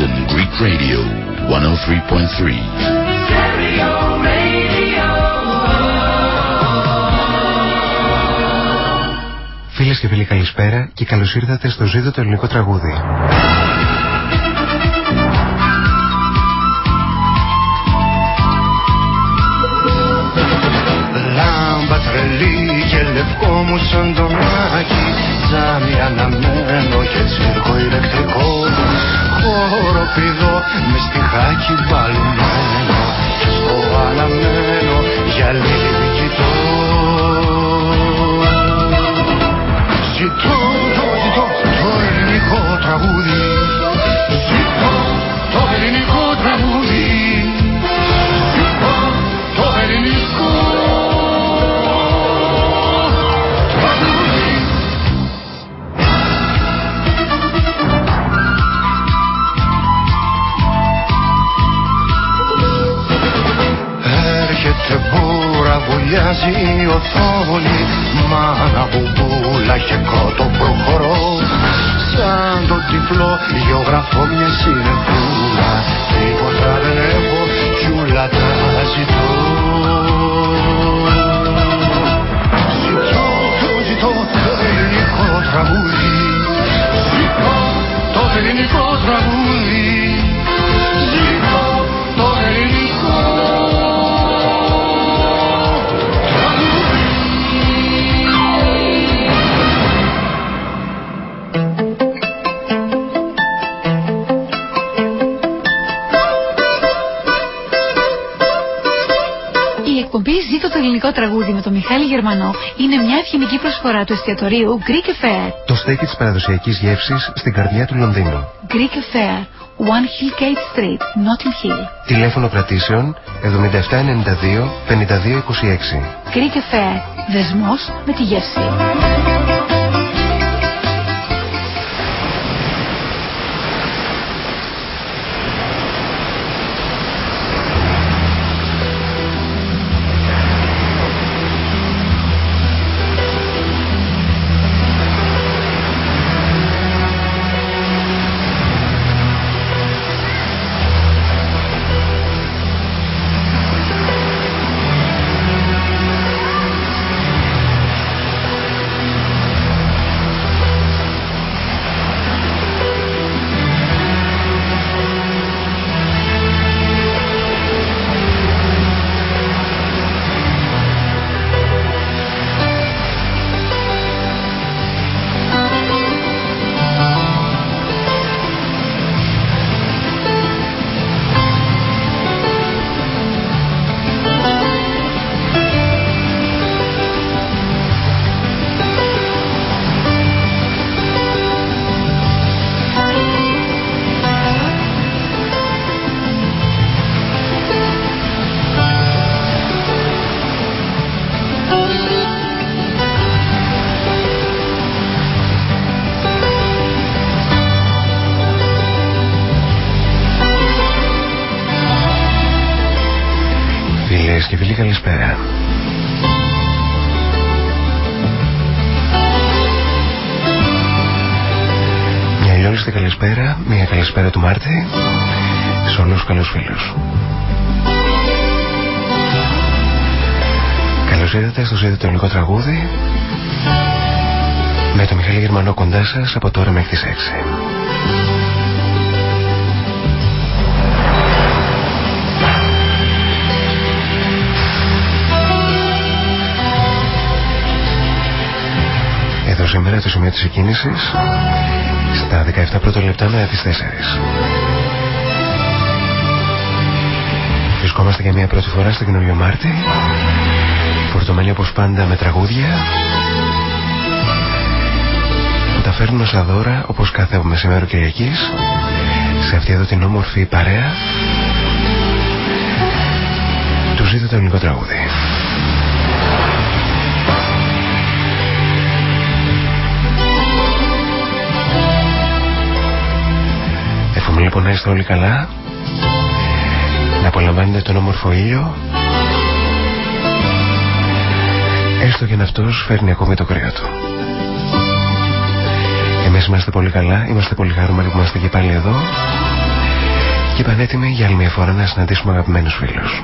London Greek Radio 103.3. Φίλες και φίλοι καλησπέρα και καλώς ήρθατε στο ζήτο το ελληνικό τραγούδι. Λάμπα τρελή και λευκό μου σαν το μάκι Τζάμι αναμένο και τσίρκο ηλεκτρικό Χώρο πηδό με στιχάκι βαλμένο Και στο αναμένο για λίγη κοιτώ Ζητώ, το ζητώ, το ελληνικό τραγούδι. Ζητώ το ελληνικό τραγούδι. Ζητώ το ελληνικό βουλιάζει η οθόνη Μάνα μπουμπούλα και κότο προχωρώ. Σαν το τυφλό γεωγραφώ μια συνεχούλα Τίποτα δεν έχω κι ούλα τα ζητώ. Ζητώ, το ζητώ το ελληνικό τραγούδι. Ζητώ το ελληνικό τραγούδι. Ζητώ Γερμανό είναι μια ευγενική προσφορά του εστιατορίου Greek Affair. Το στέκι της παραδοσιακής γεύσης στην καρδιά του Λονδίνου. Greek Affair, One Hill Gate Street, Notting Hill. Τηλέφωνο κρατήσεων 7792 5226. Greek Affair, δεσμός με τη γεύση. Μάρτη σε όλους τους καλούς φίλους. Καλώς ήρθατε στο ζήτητο ελληνικό τραγούδι με το Μιχάλη Γερμανό κοντά σας από τώρα μέχρι τις 6. Εδώ σήμερα το σημείο της εκκίνησης στα 17 πρώτα λεπτά με τις 4. Βρισκόμαστε για μια πρώτη φορά στο καινούριο Μάρτι φορτωμένοι όπως πάντα με τραγούδια που τα φέρνουν ως δώρα όπως κάθε μεσημέρο Κυριακής σε αυτή εδώ την όμορφη παρέα τους ζήτω το ελληνικό τραγούδι. Λοιπόν να είστε όλοι καλά να απολαμβάνετε τον όμορφο ήλιο έστω και αν αυτός φέρνει ακόμη το κρύο του. Εμείς είμαστε πολύ καλά, είμαστε πολύ χαρούμενοι που είμαστε και πάλι εδώ και πανέτοιμοι για άλλη μια φορά να συναντήσουμε αγαπημένους φίλους.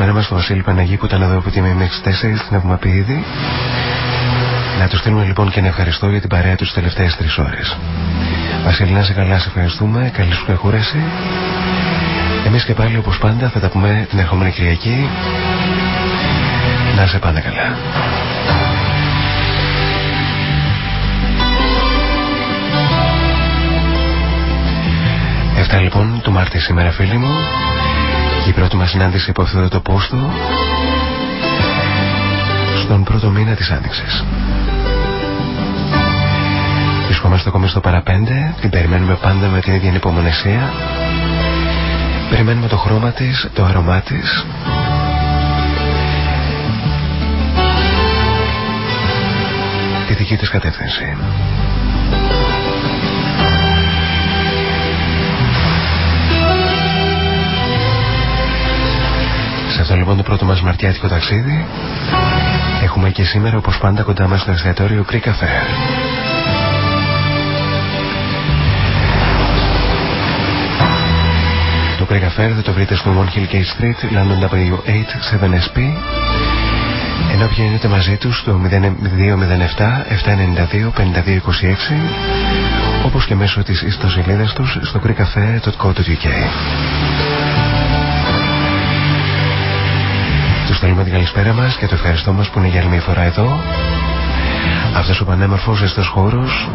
Καλησπέρα μας στο Βασίλη Παναγί που ήταν εδώ από τη μέχρι 4 στην Αυμαπηδή. Να τους στείλουμε λοιπόν και ένα ευχαριστώ για την παρέα τους τις τελευταίες τρεις ώρες. Βασίλη, να σε καλά, σε ευχαριστούμε. Καλή σου κακούραση. Εμείς και πάλι όπως πάντα θα τα πούμε την ερχόμενη Κυριακή. Να σε πάντα καλά. Εφτά λοιπόν του Μάρτη σήμερα φίλοι μου η πρώτη μας συνάντηση από αυτό το πόστο στον πρώτο μήνα της Άνοιξης. Βρισκόμαστε ακόμη στο παραπέντε, την περιμένουμε πάντα με την ίδια υπομονεσία. Περιμένουμε το χρώμα της, το αρωμά της. Τη δική της κατεύθυνση. Αυτό λοιπόν το πρώτο μας μαρτιάτικο ταξίδι. Έχουμε και σήμερα όπως πάντα κοντά μας στο εστιατόριο Greek Cafe. Το Greek Cafe θα το βρείτε στο One Hill Gate Street, London W87SP ενώ πηγαίνετε μαζί τους στο 0207 792 5226 όπως και μέσω της ιστοσελίδας τους στο greekcafe.co.uk στέλνουμε την καλησπέρα μας και το ευχαριστώ μας που είναι για άλλη μια φορά εδώ. Αυτός ο πανέμορφος ζεστός χώρος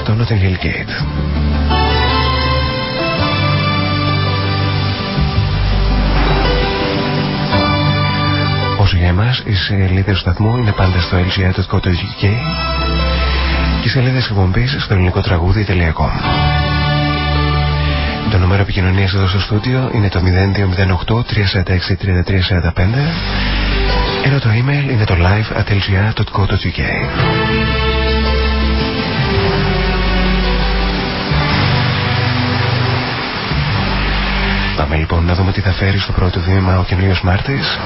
στο Notting Hill Gate. Όσο για εμάς, οι σελίδες του σταθμού είναι πάντα στο lgr.co.uk και οι σελίδες εκπομπής στο ελληνικό τραγούδι.com. Το νούμερο επικοινωνίας εδώ στο στούντιο είναι το 0208 346 3345 ενώ το email είναι το live at lgr.co.uk Πάμε λοιπόν να δούμε τι θα φέρει στο πρώτο βήμα ο καινούριο Μάρτης.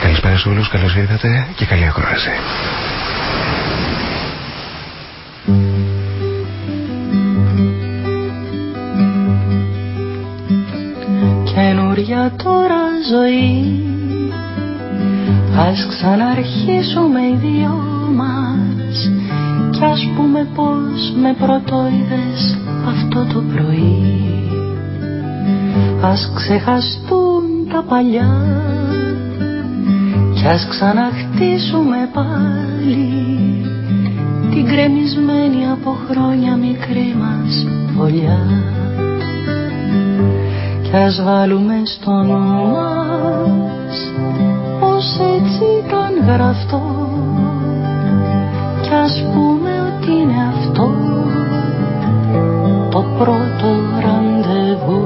Καλησπέρα σε όλους, καλώς ήρθατε και καλή ακρόαση. Για τώρα ζωή. Ας ξαναρχίσουμε οι δυο μας Κι ας πούμε πως με πρωτοειδες αυτό το πρωί. Ας ξεχαστούν τα παλιά Κι ας ξαναχτίσουμε πάλι Την κρεμισμένη από χρόνια μικρή μας φωλιά κι ας βάλουμε στο νου μας πως έτσι ήταν γραφτό. Κι ας πούμε ότι είναι αυτό το πρώτο ραντεβού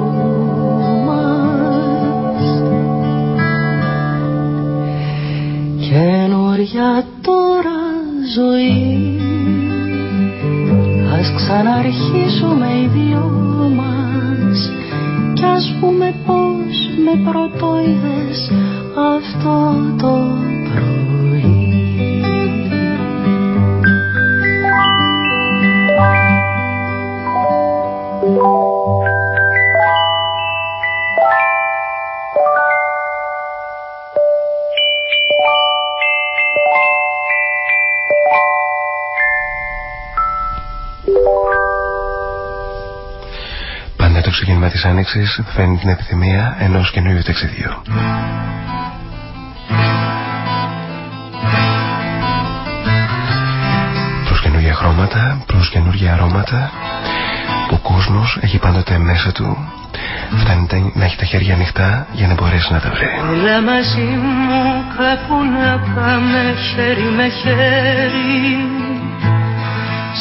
μας. Καινούρια τώρα ζωή ας ξαναρχίσουμε οι δυο με της Άνοιξης φέρνει την επιθυμία ενός καινούριου ταξιδιού. Προς καινούργια χρώματα, προς καινούργια αρώματα που ο κόσμος έχει πάντοτε μέσα του φτάνει να έχει τα χέρια ανοιχτά για να μπορέσει να τα βρει. Όλα μαζί μου κάπου να πάμε χέρι με χέρι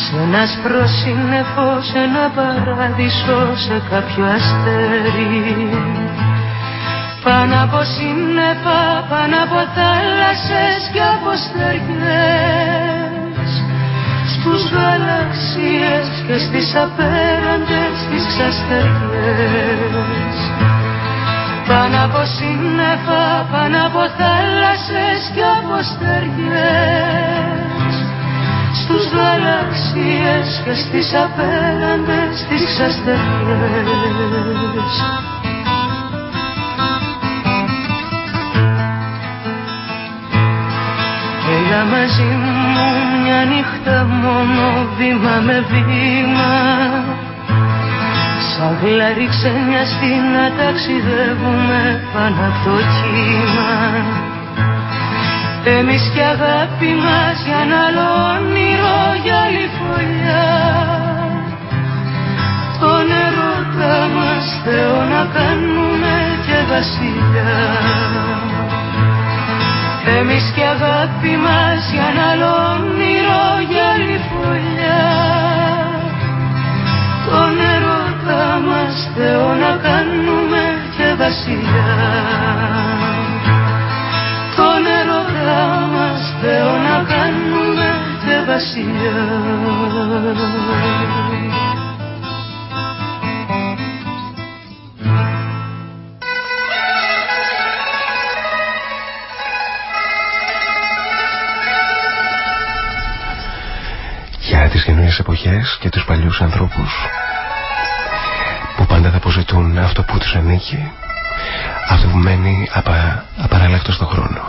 σε ένα σπροσύννεφο, σε ένα παράδεισο, σε κάποιο αστέρι. Πάνω από σύννεφα, πάνω από θάλασσες και από στεριές Στους γαλαξίες και στις απέραντες τις ξαστεριές Πάνω από σύννεφα, πάνω από θάλασσες και από στεριές Στους γαλαξίες και στις απέραντες τις ξαστεριές Έλα μαζί μου μια νύχτα μόνο βήμα με βήμα. Σαν γλάρι ξενιαστή να ταξιδεύουμε πάνω από το κύμα Εμείς και αγάπη μας για ένα άλλο όνειρο για άλλη φωλιά. Τον ερώτα μας Θεό να κάνουμε και βασιλιά. Εμείς και αγάπη μας για ένα άλλο όνειρο για άλλη φωλιά. Τον ερώτα μας Θεό να κάνουμε και βασιλιά Τον ερώτα μας Θεό να κάνουμε και βασιλιάς. Καινούριες εποχές και τους παλιούς ανθρώπους που πάντα θα αποζητούν αυτό που τους ανήκει αυτό που μένει απα, απαράλλακτος στον χρόνο.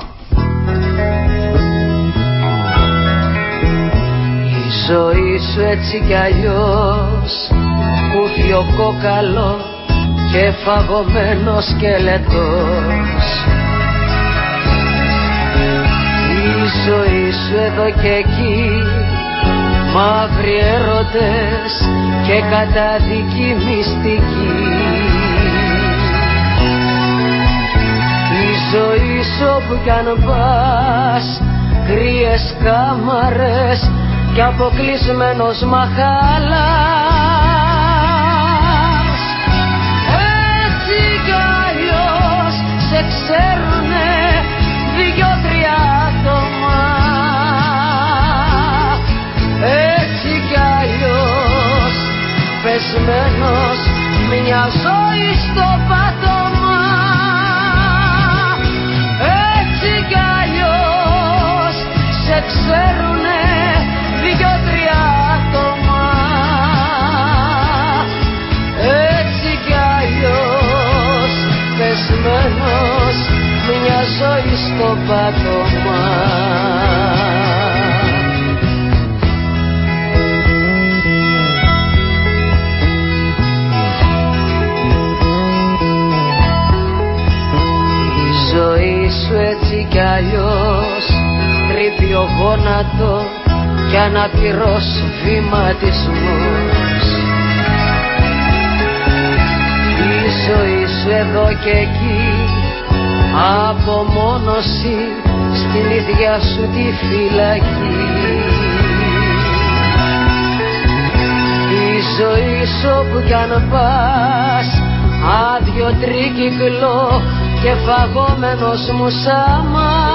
Η ζωή σου έτσι κι αλλιώς δυο κόκαλος και φαγωμένος σκελετός Η ζωή σου εδώ και εκεί μαύροι έρωτες και καταδική μυστική Η ζωή σου όπου κι αν πας κρύες κάμαρες και αποκλεισμένος μαχάλας. Έτσι κι αλλιώς σε ξέρουνε δυο-τρία πεσμένος μιας ζωή στο ξέρουνε δυο-τρία άτομα. Έτσι κι αλλιώς πεσμένος μια ζωή στο πάτωμα. Σου έτσι κι αλλιώς τρίπιο γόνατο κι αναπηρός βηματισμός Η ζωή σου εδώ και εκεί απομόνωση στην ίδια σου τη φυλακή. Η ζωή σου όπου κι αν πας άδειο τρίκυκλο και φαγόμενος μου σαμάς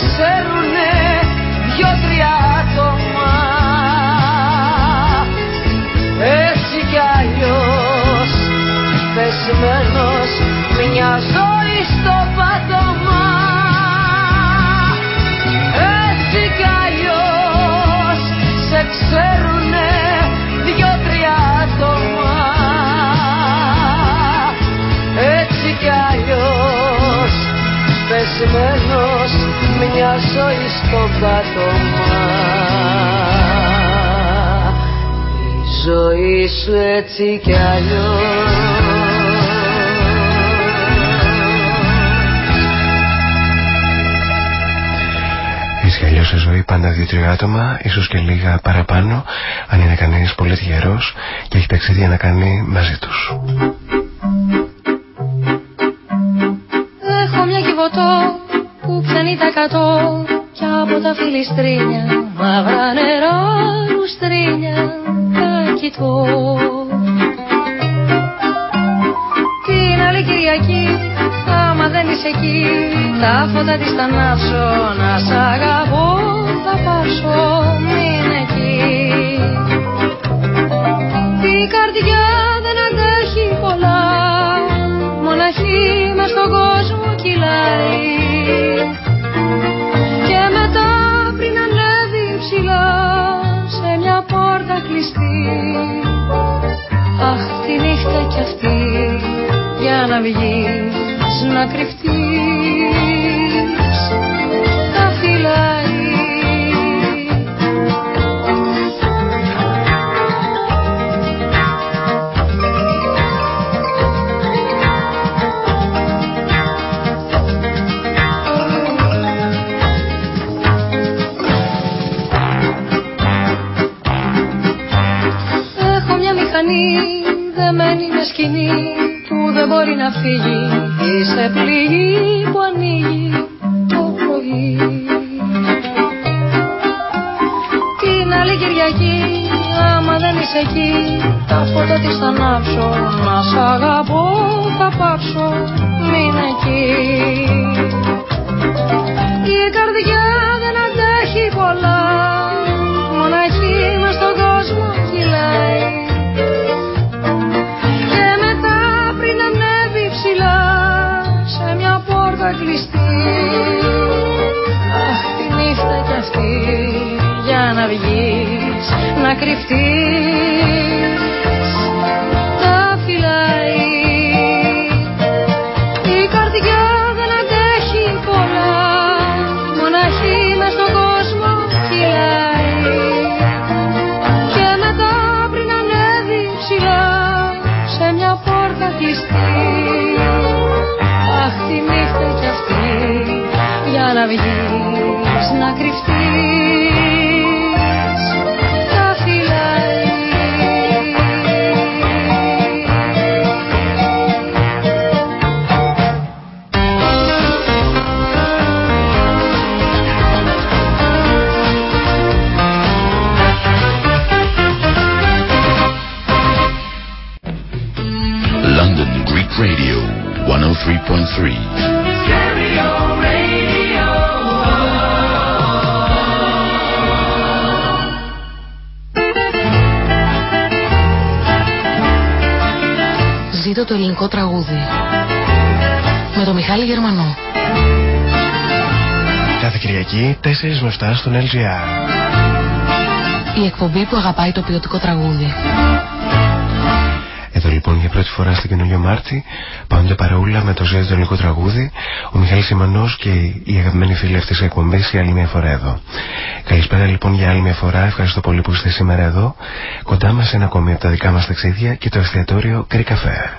ξέρουνε δυο-τρία άτομα. Έτσι κι αλλιώς πεσμένος μια ζωή στο πάτωμα. Έτσι κι αλλιώς σε ξέρουνε δυο-τρία άτομα. Έτσι κι αλλιώς πεσμένος μια ζωή στο πάτωμα η ζωή σου έτσι κι αλλιώς σε ζωή πάντα δύο-τρία άτομα, ίσως και λίγα παραπάνω, αν είναι κανείς πολύ τυχερός και έχει ταξίδια να κάνει μαζί τους. Και από τα φιλιστρίνια μαύρα νερά λουστρίνια κάνει κοιτώ Την άλλη Κυριακή άμα δεν είσαι εκεί τα φώτα της θα ανάψω να σ' να βγεις να κρυφτείς. Τα φυλάει Έχω μια μηχανή μπορεί να φύγει. Είσαι πληγή που ανοίγει το πρωί. Την άλλη Κυριακή άμα δεν είσαι εκεί τα φώτα της θα ανάψω. Να σ' αγαπώ θα πάψω Κυριακή 4 με 7 στον LGR. Η εκπομπή που αγαπάει το ποιοτικό τραγούδι. Εδώ λοιπόν για πρώτη φορά στην καινούριο Μάρτη πάνε παρεούλα με το ζωή το ελληνικό τραγούδι, ο Μιχάλης Σιμανός και η αγαπημένη φίλη αυτής της εκπομπής για άλλη μια φορά εδώ. Καλησπέρα λοιπόν για άλλη μια φορά, ευχαριστώ πολύ που είστε σήμερα εδώ, κοντά μας ένα ακόμη από τα δικά μας ταξίδια και το εστιατόριο Κρυ Καφέ.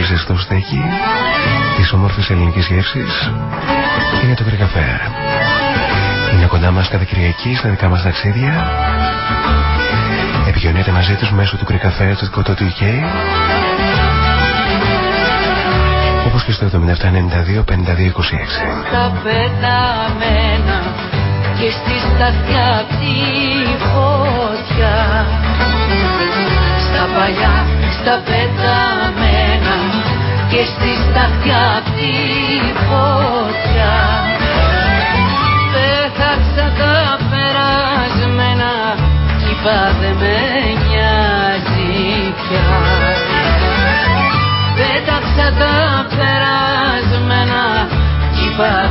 Πολύ ζεστό στέκι της όμορφης ελληνικής γεύσης είναι το Κρυκαφέ. Είναι κοντά μας κάθε Κυριακή στα δικά μας ταξίδια. Επικοινωνείτε μαζί τους μέσω του Κρυκαφέ στο δικό του UK όπως και στο 7792 5226. τα πεταμένα και στη σταθιά απ' τη φωτιά στα παλιά, στα πεταμένα και στη σταθιά απ' τη φωτιά. Πέταξα τα περασμένα κι είπα δεν με νοιάζει πια Πέταξα τα περασμένα κι είπα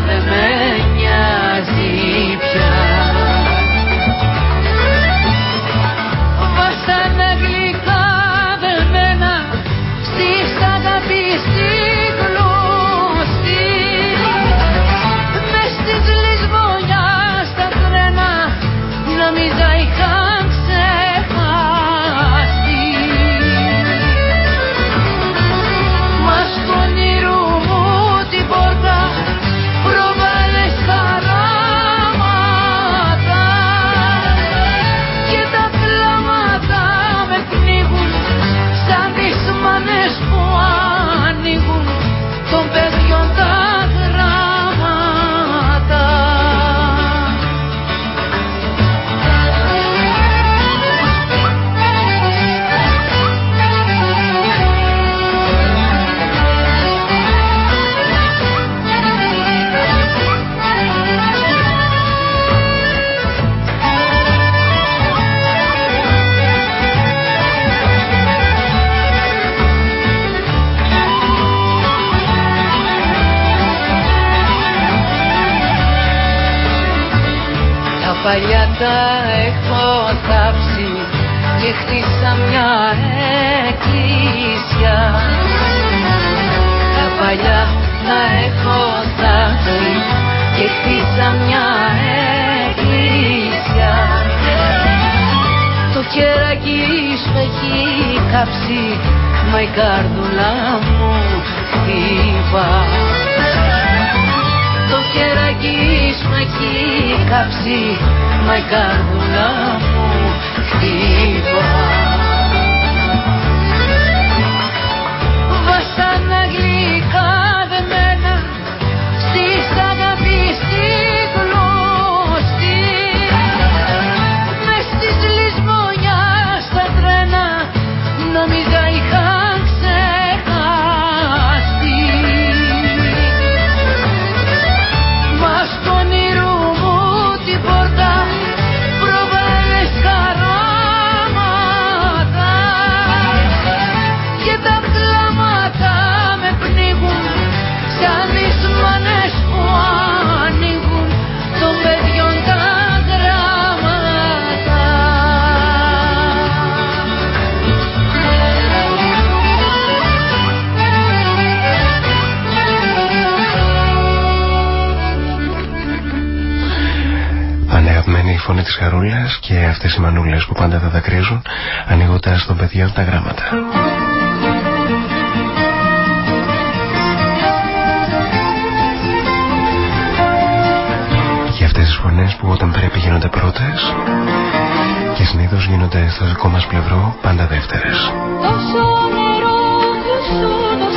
παλιά τα έχω θάψει και χτίσα μια εκκλησιά. Τα παλιά τα έχω θάψει και χτίσα μια εκκλησιά. Το χεράκι σου έχει κάψει μα η καρδούλα μου χτύπα. Το χεράκι σου έχει κάψει μα η καρδούλα μου χτύπα φωνή της Χαρούλας και αυτές οι μανούλες που πάντα θα δακρύζουν ανοίγοντας των παιδιών τα γράμματα. Και αυτές τις φωνές που όταν πρέπει γίνονται πρώτες και συνήθως γίνονται στο δικό μας πλευρό πάντα δεύτερες. και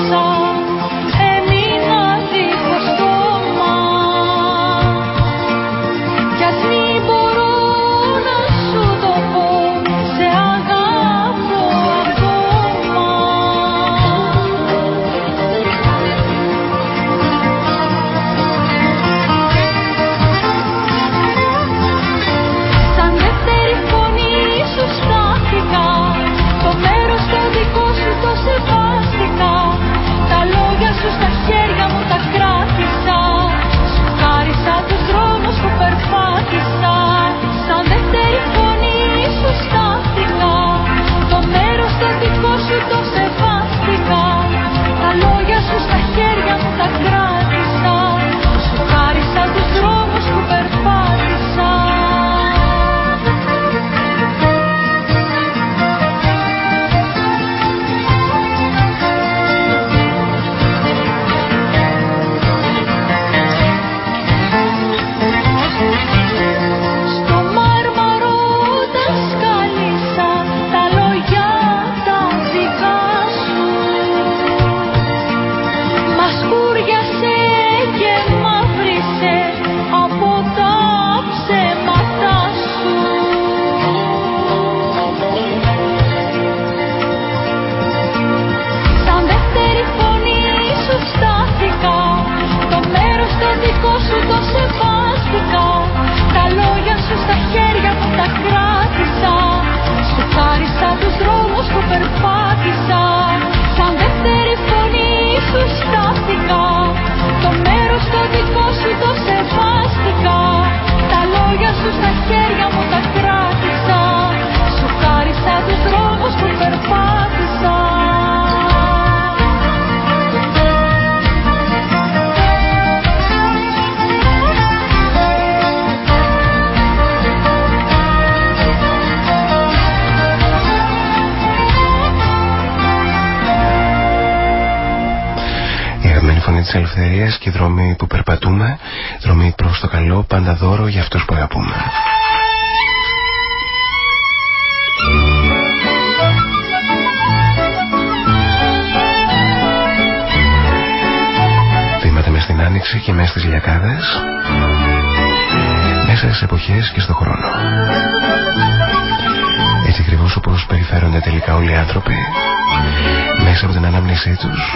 από την ανάμνησή τους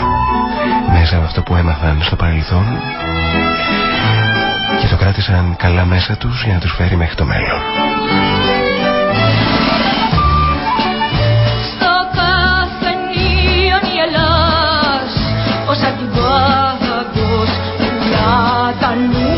μέσα από αυτό που έμαθαν στο παρελθόν και το κράτησαν καλά μέσα τους για να τους φέρει μέχρι το μέλλον. Στο καφενείο η Ελλάς ως αντιβάγος πουλά τα νούμερα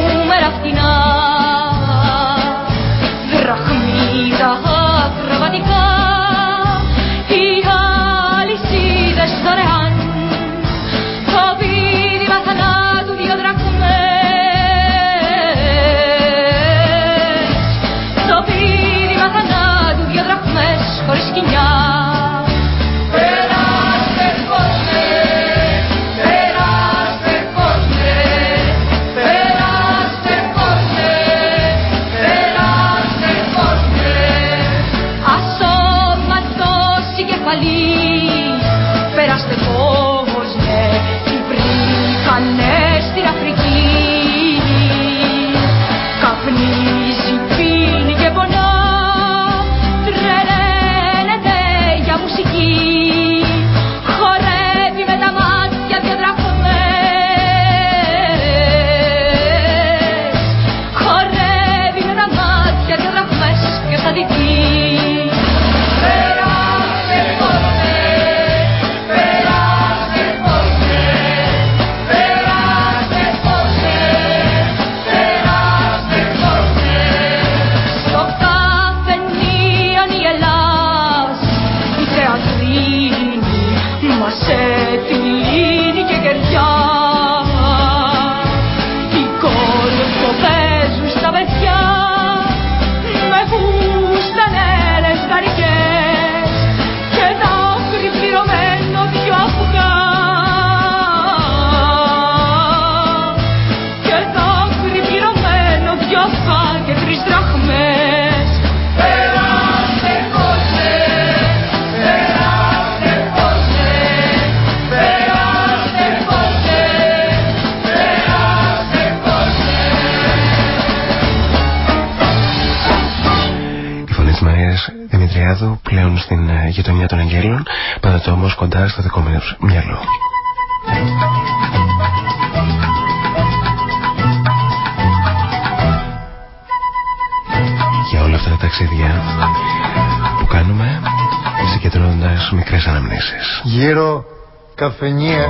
καφενεία,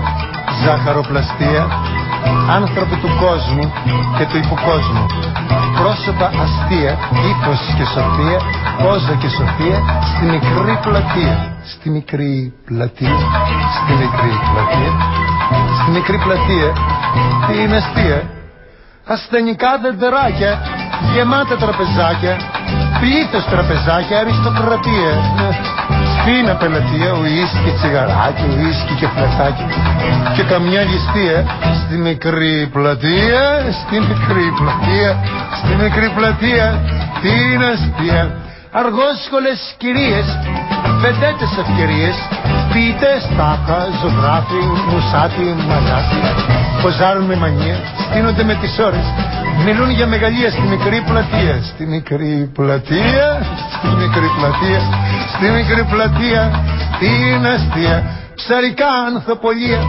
ζάχαροπλαστεία, άνθρωποι του κόσμου και του υποκόσμου. Πρόσωπα αστεία, ύφος και σοφία, πόζα και σοφία, στη μικρή πλατεία. Στη μικρή πλατεία, στη μικρή πλατεία, στη μικρή πλατεία, τι είναι αστεία; Ασθενικά δεντεράκια, γεμάτα τραπεζάκια, πλήθος τραπεζάκια, αριστοκρατία. Φίνα πελατεία, ουίσκι, τσιγαράκι, ουίσκι και φλετάκι και καμιά ληστεία στη μικρή πλατεία, στη μικρή πλατεία, στη μικρή πλατεία, την αστεία; Αργόσχολες κυρίες, πεντέτες ευκαιρίες, ποιητές, τάχα, ζωγράφοι, μουσάτι, μαλάτι, ποζάρουν με μανία, στείνονται με τις ώρες, Μιλούν για μεγαλεία στη μικρή πλατεία. Στη μικρή πλατεία, στη μικρή πλατεία, στη μικρή πλατεία, την αστεία. Ψαρικά ανθοπολία,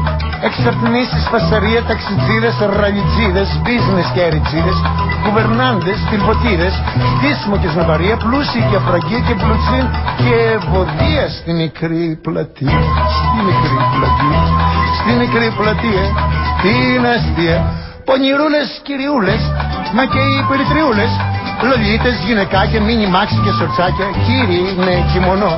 εξαπνήσεις, φασαρία, ταξιτζίδες, ραλιτζίδες, business και αριτσίδες, κουβερνάντες, τυλποτήρες, δύσμο και σναβαρία, πλούσιοι και αφραγία και πλουτσίν και ευωδία στη μικρή πλατεία, στη μικρή πλατεία, στη μικρή πλατεία, την αστεία. Πονηρούλες κυριούλες, μα και οι περιτριούλες Λολίτες, γυναικάκια, μίνι μάξι και σορτσάκια Κύριοι με κιμονό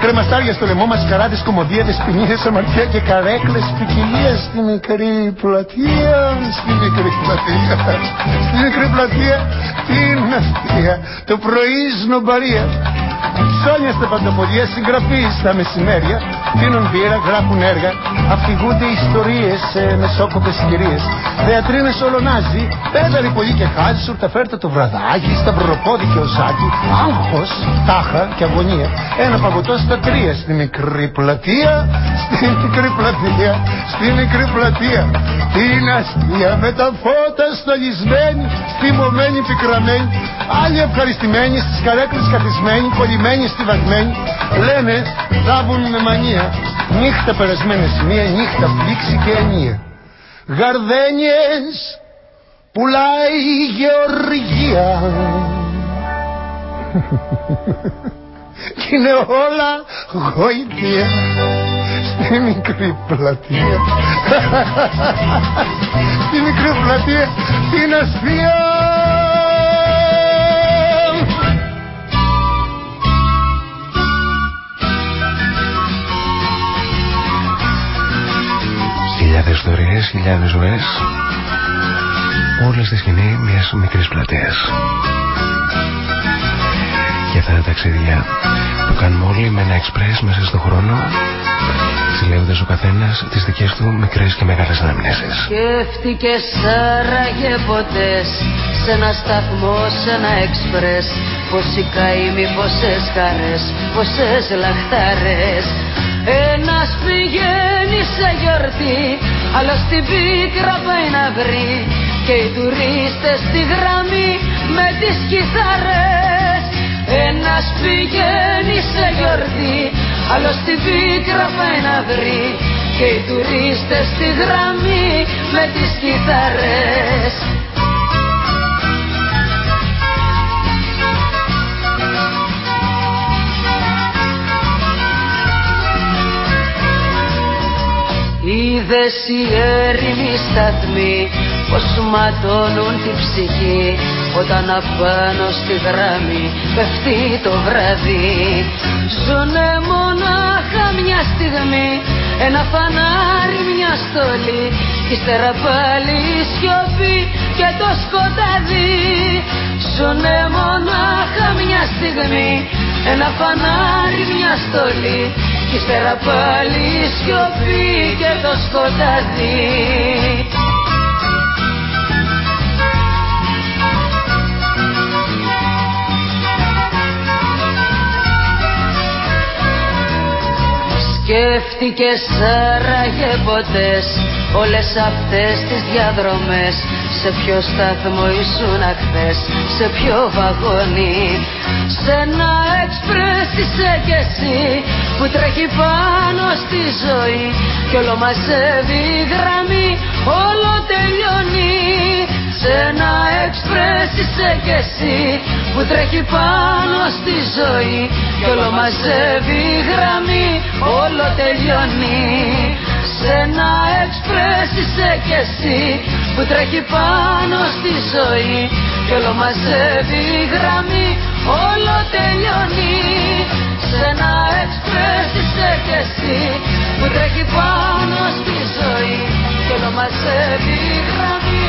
Κρεμαστάρια στο λαιμό μας, καράτες, κομμωδίες, ποινίες, αμαρτία και καρέκλες ποικιλία στη μικρή πλατεία, στη μικρή πλατεία, στη μικρή πλατεία, την αστεία, το πρωί σνομπαρία, Ψώνια στα παντοπολία, συγγραφεί στα μεσημέρια. Πίνουν μπύρα, γράφουν έργα. Αφηγούνται ιστορίες σε μεσόκοπες κυρίες. Θεατρίνε ολονάζει. Πέδαροι πολύ και χάζι. Σουρταφέρτα το βραδάκι. Σταυροπόδι και οζάκι. Άγχος, τάχα και αγωνία. Ένα παγωτό στα τρία. Στη μικρή πλατεία. Στη μικρή πλατεία. Στη μικρή πλατεία. Την αστεία με τα φώτα στολισμένη. Θυμωμένη, πικραμένη. Άλλοι ευχαριστημένοι στις καρέκλες καθισμένοι. Κολλημένοι στιβαγμένοι λένε θάβουν με μανία. Νύχτα περασμένη σημεία, νύχτα πλήξη και ενία. Γαρδένιες πουλάει η γεωργία. Κι είναι όλα γοητεία στη μικρή πλατεία. Στη μικρή πλατεία την αστεία Χιλιάδες ιστορίες, χιλιάδες ζωές. Όλες στη σκηνή μιας μικρής πλατείας. Και αυτά τα ταξίδια που κάνουμε όλοι με ένα εξπρές μέσα στον χρόνο συλλέγοντας ο καθένας τις δικές του μικρές και μεγάλες αναμνήσεις. Σκέφτηκες άραγε ποτές σε ένα σταθμό, σε ένα εξπρές. Πόσοι καημοί, πόσες χαρές, πόσες λαχτάρες Ένας πηγαίνει σε γιορτή Αλλά στην πίκρα πάει να βρει. Και οι τουρίστες στη γραμμή Με τις κιθαρές Ένας πηγαίνει σε γιορτή Αλλά στην πίκρα πάει να βρει. Και οι τουρίστες στη γραμμή Με τις κιθαρές. Είδες οι έρημοι σταθμοί πως ματώνουν τη ψυχή όταν απάνω στη γράμμη πέφτει το βράδυ Ζουνε μονάχα μια στιγμή ένα φανάρι μια στολή. Κι ύστερα πάλι η σιωπή και το σκοτάδι. Ζουνε μονάχα μια στιγμή ένα φανάρι μια στολή. Κι ύστερα πάλι η σιωπή και το σκοτάδι Σκέφτηκες άραγε ποτές όλες αυτές τις διαδρομές. Σε ποιο σταθμό ήσουν χθες Σε ποιο βαγόνι. Σε ένα εξπρές είσαι κι εσύ Που τρέχει πάνω στη ζωή. Κι όλο μαζεύει η γραμμή Όλο τελειώνει Σε ένα εξπρές είσαι κι εσύ Που τρέχει πάνω στη ζωή. Κι όλο μαζεύει η γραμμή Όλο τελειώνει. Σε ένα εξπρές είσαι κι εσύ που τρέχει πάνω στη ζωή. Κι όλο μαζεύει η γραμμή όλο τελειώνει. Σε ένα εξπρές είσαι κι εσύ που τρέχει πάνω στη ζωή. Κι όλο μαζεύει η γραμμή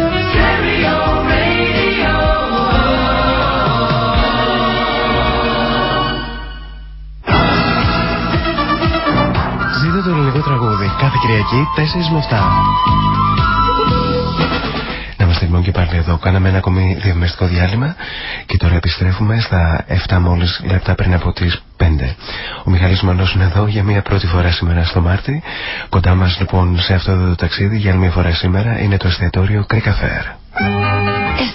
Κυριακή 4 με 7. Να είμαστε λοιπόν και πάλι εδώ. Κάναμε ένα ακόμη διαμεστικό διάλειμμα και τώρα επιστρέφουμε στα 7 μόλις λεπτά πριν από τις 5. Ο Μιχάλης Μανός είναι εδώ για μια πρώτη φορά σήμερα στο Μάρτι. Κοντά μας λοιπόν σε αυτό το ταξίδι για άλλη μια φορά σήμερα είναι το εστιατόριο Greek Affair.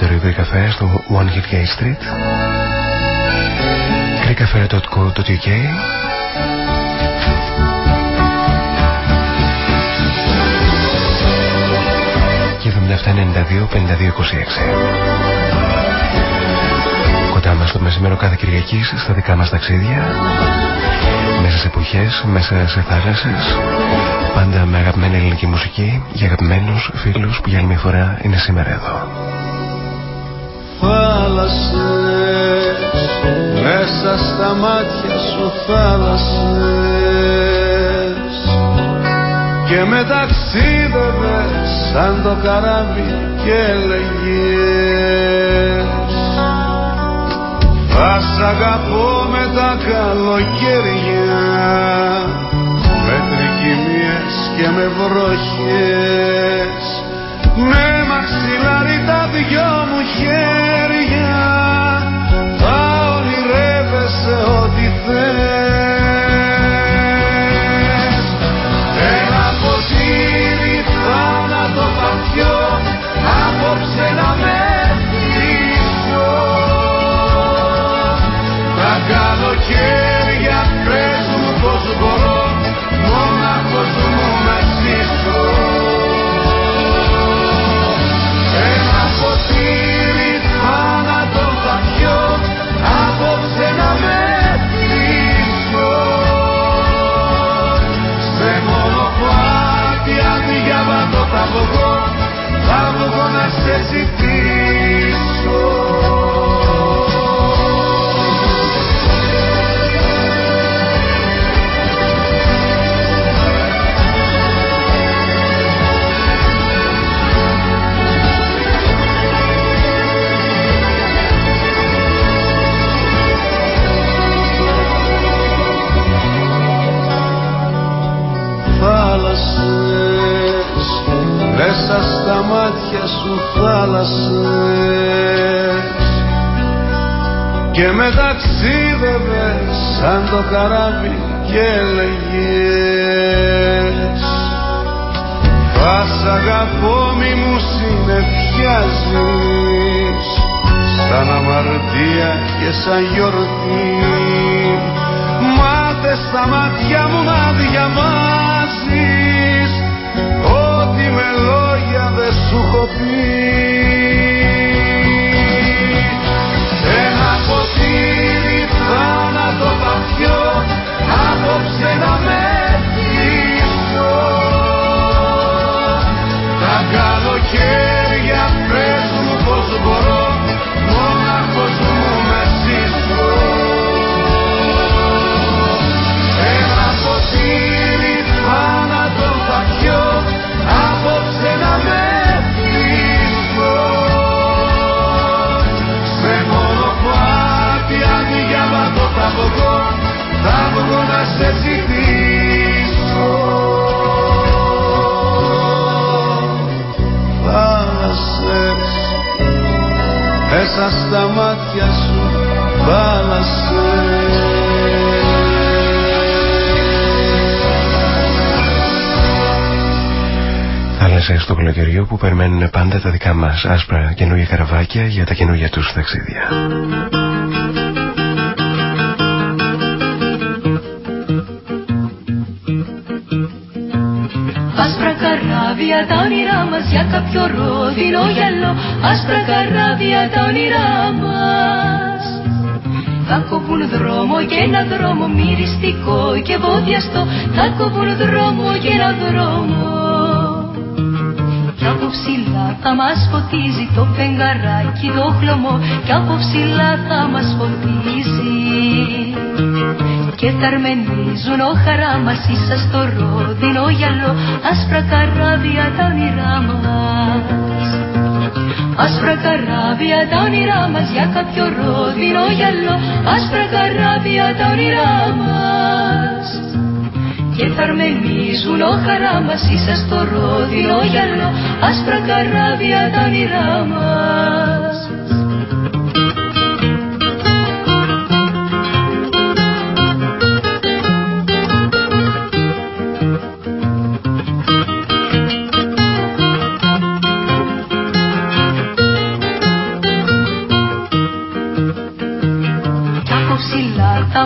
Εστιατόριο Greek Cafe στο One Hill Gate Street. Greekcafe.co.uk και 7792-5226 Κοντά μας το μεσημέρο κάθε Κυριακής στα δικά μας ταξίδια. Μέσα σε εποχές, μέσα σε θάλασσες πάντα με αγαπημένη ελληνική μουσική για αγαπημένους φίλους που για άλλη μια φορά είναι σήμερα εδώ θάλασσες. Μέσα στα μάτια σου θάλασσες. Και με ταξίδευες σαν το καράβι και έλεγες θα σ' αγαπώ με τα καλοκαίρια με τρικυμίες και με βροχές. Με μαξιλάρι τα δυο μου χέρια ό,τι στα μάτια σου θάλασσες. Και με ταξίδευες σαν το καράβι και έλεγες θα σ' αγαπώ μη μου συνεφιάζεις. Σαν αμαρτία και σαν γιορτή. Μάθε στα μάτια μου να διαβάζεις Ό,τι με λόγια δεν σου έχω πει. Ένα ποτήρι θάνατο θα πιω Απόψε να με σε ζητήσω Θάλασσες μέσα στα μάτια σου Θάλασσες του καλοκαιριού που περιμένουν πάντα τα δικά μας άσπρα καινούργια καραβάκια για τα καινούργια τους ταξίδια. Άσπρα καράβια τα όνειρά μας για κάποιο ρόδινο γυαλό. Άσπρα καράβια τα όνειρά μας. Θα κόβουν δρόμο και ένα δρόμο μυριστικό και βόδιαστο Θα κόβουν δρόμο και ένα δρόμο. Κι από ψηλά θα μας φωτίζει το φεγγαράκι το χλωμό. Κι από ψηλά θα μας φωτίζει και θα αρμενίζουν ο χαρά μας ίσα στο ρόδινο γυαλό άσπρα καράβια τα όνειρά μας. Άσπρα καράβια τα όνειρά μας για κάποιο ρόδινο γυαλό άσπρα καράβια τα όνειρά μας. Και θα αρμενίζουν ο χαρά μας ίσα στο ρόδινο γυαλό άσπρα καράβια τα όνειρά μας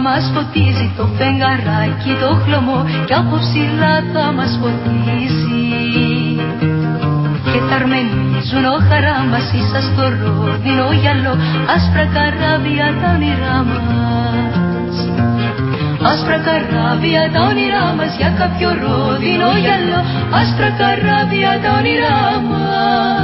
μας φωτίζει το φεγγαράκι το χλωμό Κι από ψηλά θα μας φωτίζει Και θα αρμενίζουν ο χαρά μας ίσα στο ρόδινο γυαλό Άσπρα καράβια τα όνειρά μας. Άσπρα καράβια τα όνειρά μας για κάποιο ρόδινο γυαλό Άσπρα καράβια τα όνειρά μας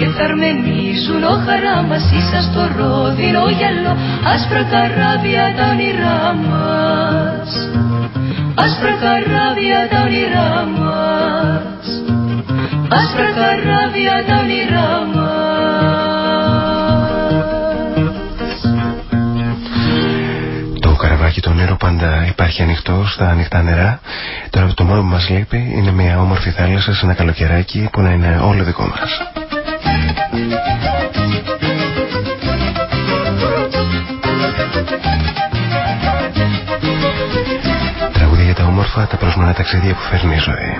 και θα αρμενίζουν ο χαρά μας ίσα στο ρόδινο γυαλό άσπρα καράβια τα όνειρά μας άσπρα καράβια τα όνειρά μας άσπρα καράβια τα όνειρά μας Το καραβάκι το νερό πάντα υπάρχει ανοιχτό στα ανοιχτά νερά. Τώρα το μόνο που μας λείπει είναι μια όμορφη θάλασσα σε ένα καλοκαιράκι που να είναι όλο δικό μας. Τραγούδια για τα όμορφα, τα πρόσμανα ταξίδια που φέρνει η ζωή.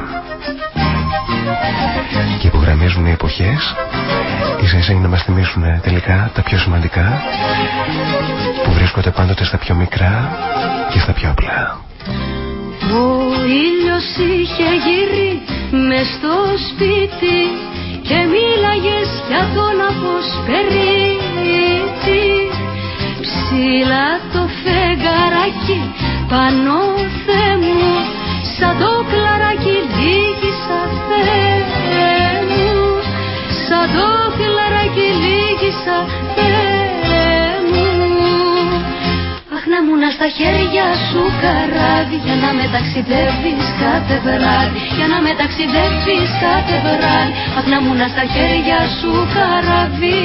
Και υπογραμμίζουν οι εποχές, ίσα ίσα για να μας θυμίσουν τελικά τα πιο σημαντικά, που βρίσκονται πάντοτε στα πιο μικρά και στα πιο απλά. Ο ήλιος είχε γύρει μες στο σπίτι και μίλαγες για τον αποσπερίτη ψηλά το φεγγαράκι πάνω Θεέ μου. Σαν το κλαράκι λίγησα Θεέ Αχ να μου να στα χέρια σου καράβι. Για να με ταξιδεύεις κάθε βράδυ. Για να με ταξιδεύεις κάθε βράδυ. Αχ να μου να στα χέρια σου καράβι.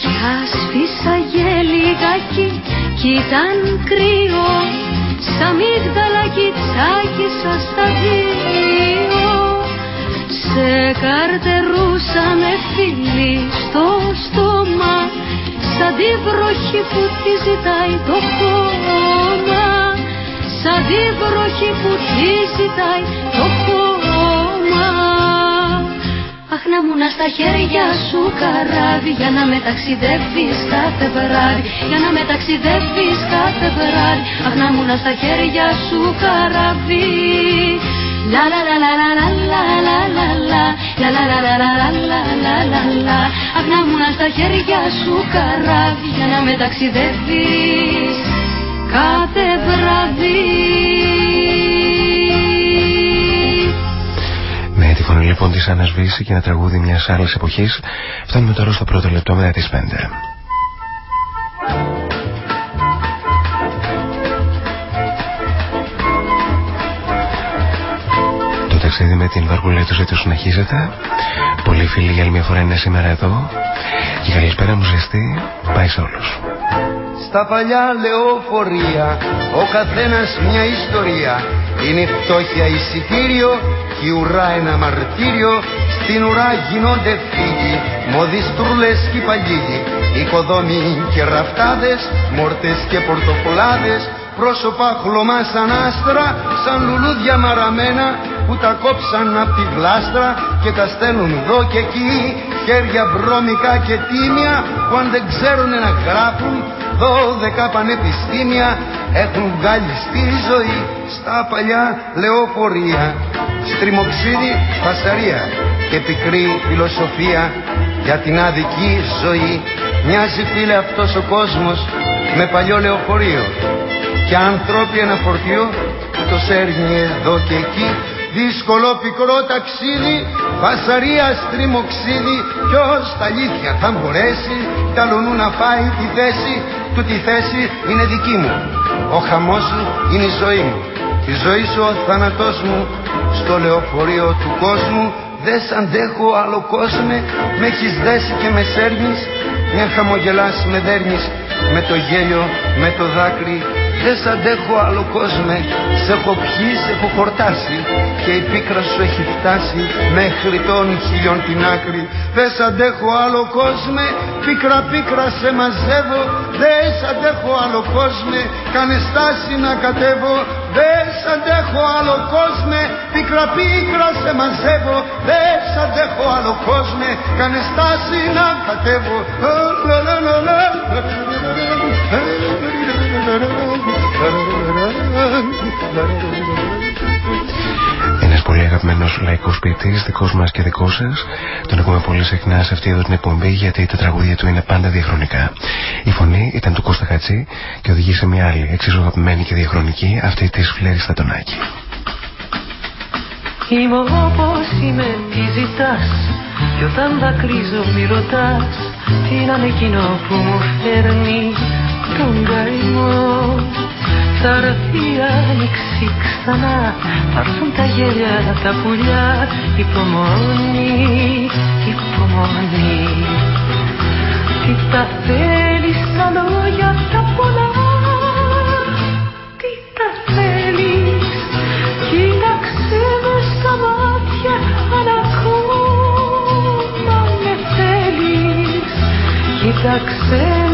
Κι άσφισα λιγάκι κι ήταν κρύο Σαν μίγδαλα τσάκισα στα δύο Σε καρτερούσα με φίλη στο στόμα. Σαν τη βροχή που τη ζητάει το χώμα. Σ' σαν τη βροχή που τη ζητάει το χώμα. Αχ να μου να στα χέρια σου καράβι Για να με ταξιδεύεις κάθε βράδυ Για να με ταξιδεύεις κάθε βράδυ Αχ να μου να στα χέρια σου καράβι La la la la la la la la la la la la la la la la la la la Αχ να μου να στα χέρια σου καράβι Για να με ταξιδεύεις κάθε βράδυ λοιπόν της Άννας Βύση και ένα τραγούδι μιας άλλης εποχής φτάνουμε τώρα στο πρώτο λεπτό μετά τις 5. Το ταξίδι με την Βαρκουλέ του ζήτου συνεχίζεται. Πολλοί φίλοι για άλλη μια φορά είναι σήμερα εδώ. Και καλησπέρα μου ζεστή πάει σε όλους. Στα παλιά λεωφορεία ο καθένας μια ιστορία Είναι φτώχεια εισιτήριο και η ουρά ένα μαρτύριο. Στην ουρά γινόνται φύγοι, μοδιστρούλες και παλίγοι Οικοδόμοι και ραφτάδες, μόρτες και πορτοφολάδες Πρόσωπα χλωμά σαν άστρα, σαν λουλούδια μαραμένα Που τα κόψαν απ' τη γλάστρα και τα στέλνουν εδώ και εκεί. Χέρια βρώμικα και τίμια που αν δεν ξέρουν να γράφουν Δώδεκα πανεπιστήμια έχουν βγάλει στη ζωή στα παλιά λεωφορεία. Στριμοξίδι φασαρία και πικρή φιλοσοφία για την άδικη ζωή. Μοιάζει φίλε αυτός ο κόσμος με παλιό λεωφορείο. Και άνθρωποι ένα φορτίο το σέρνει εδώ και εκεί δύσκολο πικρό ταξίδι Βασαρία στριμοξίδι Ποιος τα αλήθεια θα μπορέσει Ταλονού να φάει τη θέση Του τη θέση είναι δική μου. Ο χαμός σου είναι η ζωή μου Η ζωή σου ο θάνατός μου Στο λεωφορείο του κόσμου Δεν σ' αντέχω άλλο κόσμο Με έχεις δέσει και με σέρνεις Μια χαμογελάς με δέρνεις Με το γέλιο, με το δάκρυ δεν σ' αντέχω άλλο κόσμο Σε έχω πιει, σε έχω χορτάσει Και η πίκρα σου έχει φτάσει Μέχρι των χιλιών την άκρη Δεν σ' αντέχω άλλο κόσμο Πίκρα πίκρα σε μαζεύω Δεν σ' αντέχω άλλο κόσμο Κάνε στάση να κατέβω Δεν σ' αντέχω άλλο κόσμο Πίκρα πίκρα σε μαζεύω Δεν σ' αντέχω άλλο κόσμο Κάνε στάση να κατέβω Ένας πολύ αγαπημένος λαϊκός ποιητής, δικός μας και δικός σας. Τον ακούμε πολύ συχνά σε αυτή εδώ την εκπομπή, γιατί τα τραγούδια του είναι πάντα διαχρονικά. Η φωνή ήταν του Κώστα Χατζή και οδηγεί σε μια άλλη, εξίσου αγαπημένη και διαχρονική, αυτή της Φλέρης Στατονάκη. Είμαι όπως είμαι, τι ζητάς Κι όταν δακρύζω μη ρωτάς Τι είναι εκείνο που μου φέρνεις τον καημό. Θα έρθει η άνοιξη ξανά Θα έρθουν τα γέλια, τα πουλιά Υπομονή, υπομονή. Τι τα θέλεις τα λόγια τα πολλά Τι τα θέλεις Κοίταξε με στα μάτια αν ακόμα με θέλεις. Κοίταξε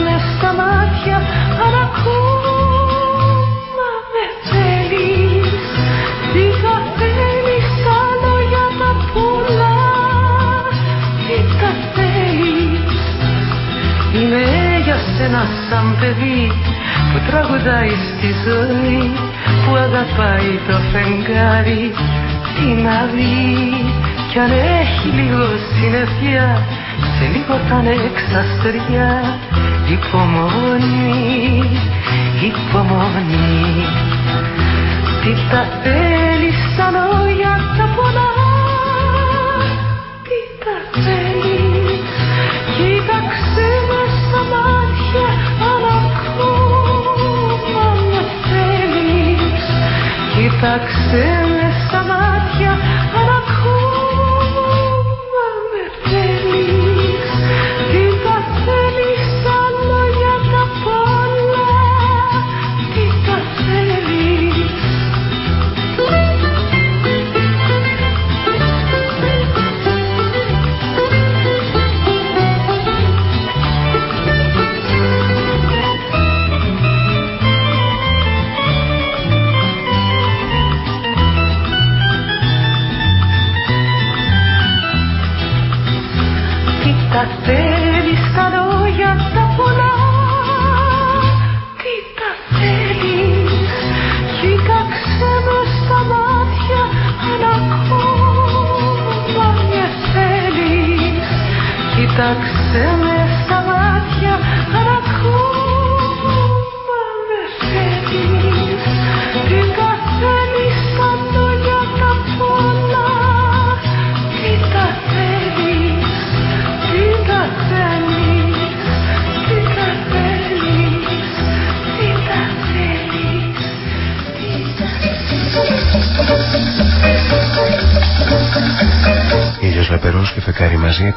σένα σαν παιδί που τραγουδάει στη ζωή που αγαπάει το φεγγάρι την αυλή. Κι αν έχει λίγο συννεφιά σε λίγο θα είναι εξαστεριά υπομονή, υπομονή τι τα θέλεις σαν λόγια τα πολλά τι τα θέλεις. Κοίταξε με στα μάτια αν ακόμα με θέλεις. Κοίταξε με στα μάτια τα καλό για τα πολλά Τι τα Κοίταξε με στα μάτια Αν ακόμα με θέλεις. Κοίταξε με στα μάτια Αν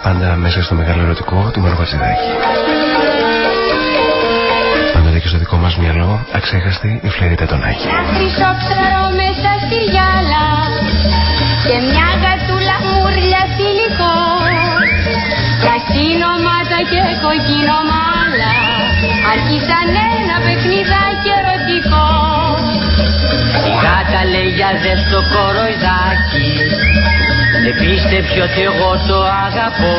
πάντα μέσα στο μεγάλο ερωτικό του Μαρου Πάντα και στο δικό μας μυαλό αξέχαστη η φλερίτα τον Άγιο. Χρυσόξαρο μέσα στη γυάλα και μια γατούλα μουρλια θηλυκό Πρασίνωματα και κοκκίνο μάλα. Άρχισαν ένα παιχνιδάκι ερωτικό Η γάτα λέει για δες το κοροϊδάκι. Δεν πίστεψε ότι εγώ το αγαπώ.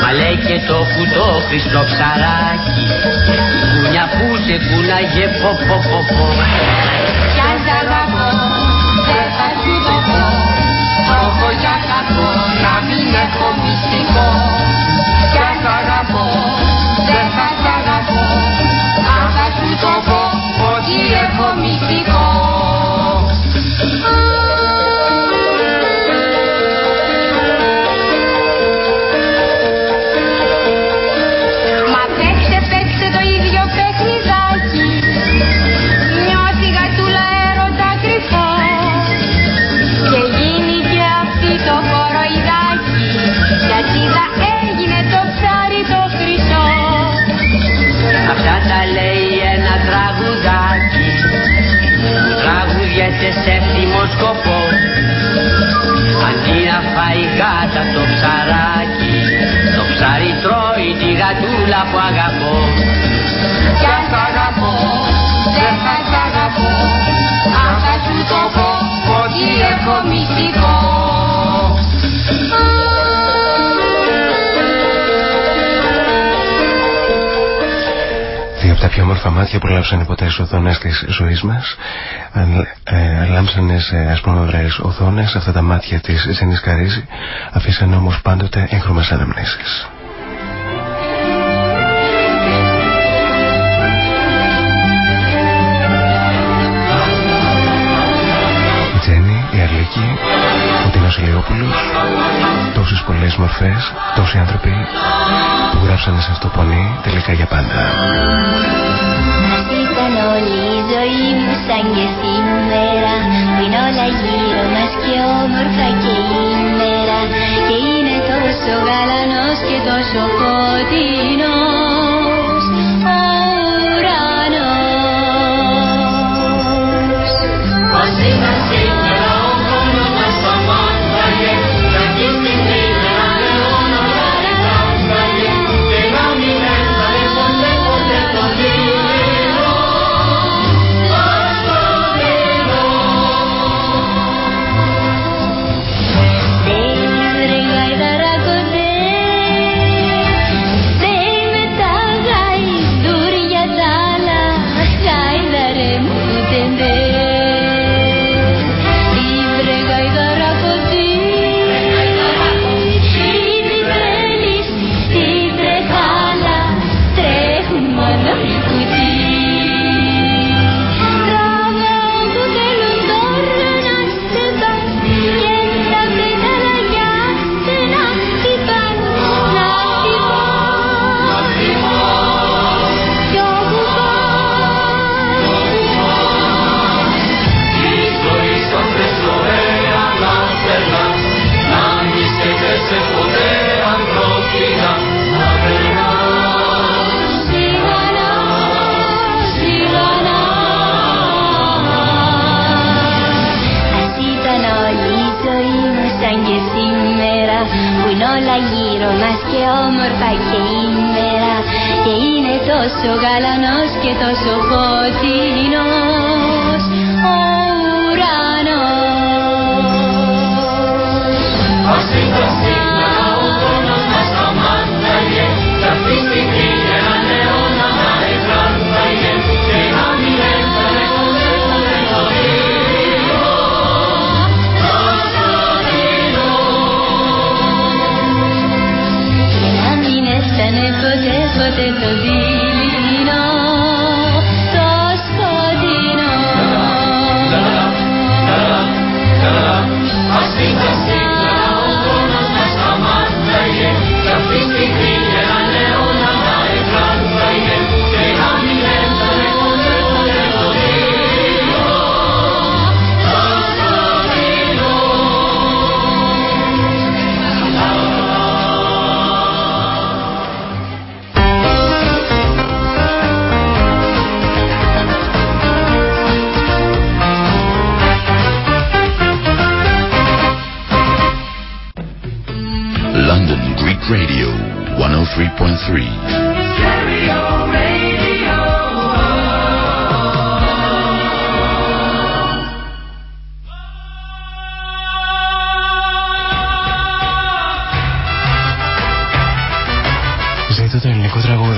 Μα λέει και το κουτό χρυσό ψαράκι. Κουνιά που σε κουνάγε πω πω πω πω Κι αν σ' αγαπώ δεν θα σου το πω. Έχω για κακό να μην έχω μυστικό. Κι αν σ' αγαπώ δεν θα σ' αγαπώ. Αν θα σου το πω ότι έχω μυστικό σε εύθυμο σκοπό. Αντί να φάει γάτα το ψαράκι Το ψάρι τρώει τη γατούλα που αγαπώ. Κι αν σ' αγαπώ, δεν θα σ' αγαπώ Αν θα σου το πω ότι έχω μυστικό. Τα πιο όμορφα μάτια που λάψανε ποτέ στις οθόνες της ζωής μας ε, λάμψανε σε ασπρόμαυρες οθόνες αυτά τα μάτια της Ζένης Καρίζη αφήσανε όμως πάντοτε έγχρωμες αναμνήσεις. Η Τζέννη, η Αρλίκη, ο Τίνος Ηλιόπουλος τόσες πολλές μορφές, τόσοι άνθρωποι που γράψανε σε αυτό πονή τελικά για πάντα. Ήταν όλη η ζωή μου σαν και σήμερα που είναι όλα γύρω μας και όμορφα και ημέρα και είναι τόσο γαλανός και τόσο φωτεινός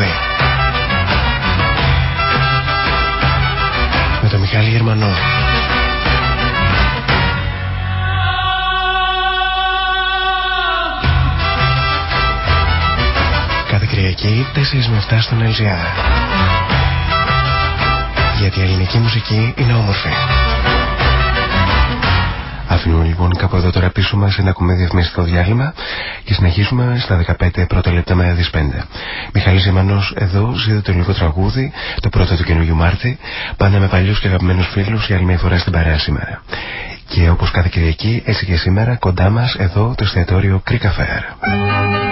ελληνικό τραγούδι. Με τον Μιχάλη Γερμανό. Κάθε Κυριακή 4 με 7 στον LGR. Γιατί η ελληνική μουσική είναι όμορφη. Αφήνουμε λοιπόν κάπου εδώ τώρα πίσω μας ένα ακούμε διαφημιστικό διάλειμμα και συνεχίζουμε στα 15 πρώτα λεπτά με τις 5. Μιχάλης Ζημανός εδώ ζήτω το ελληνικό τραγούδι, το πρώτο του καινούργιου Μάρτη, πάνε με παλιούς και αγαπημένους φίλους για άλλη μια φορά στην παρέα σήμερα. Και όπως κάθε Κυριακή, έτσι και σήμερα, κοντά μας εδώ το εστιατόριο Greek Affair.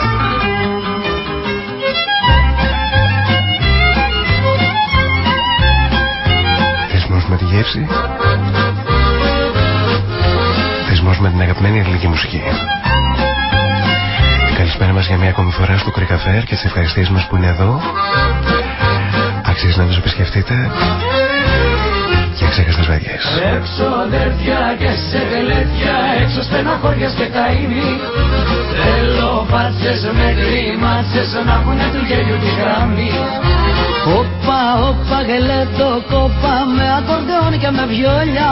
Με τη γεύση. Θεσμός με την αγαπημένη ελληνική μουσική. Καλησπέρα μας για μια ακόμη φορά στο Greek Affair και τις ευχαριστίες μας που είναι εδώ. Αξίζει να τους επισκεφτείτε. Και ξέχαστες βαριές. Έξω αδέρφια και σε τελέτια Έξω στεναχώριας και καημοί Θέλω πάτσες με γκριμάτσες Να έχουνε του γέλιου τη γραμμή. Όπα, όπα, γελέτο κόπα με ακορδεόν και με βιόλια.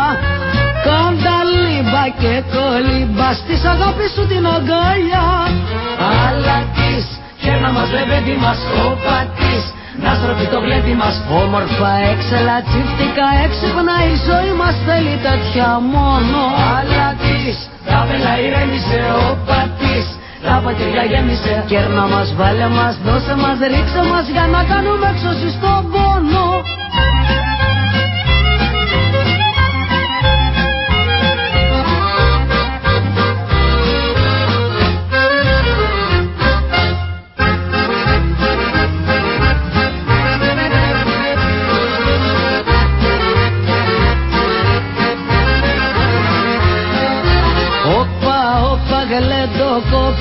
Κάντα λίμπα και κολύμπα στις αγάπης σου την αγκάλια. Αλλά της και να μας λεβέντη μας όπα της Να στροφεί το βλέμμα μας. Όμορφα έξαλα τσίφτικα έξυπνα η ζωή μας θέλει τέτοια μόνο. Αλλά της τα βέλα ηρέμησε όπα της τα πατήρια γέμισε. Κέρνα μας, βάλε μας, δώσε μας, ρίξε μας για να κάνουμε έξωση στον πόνο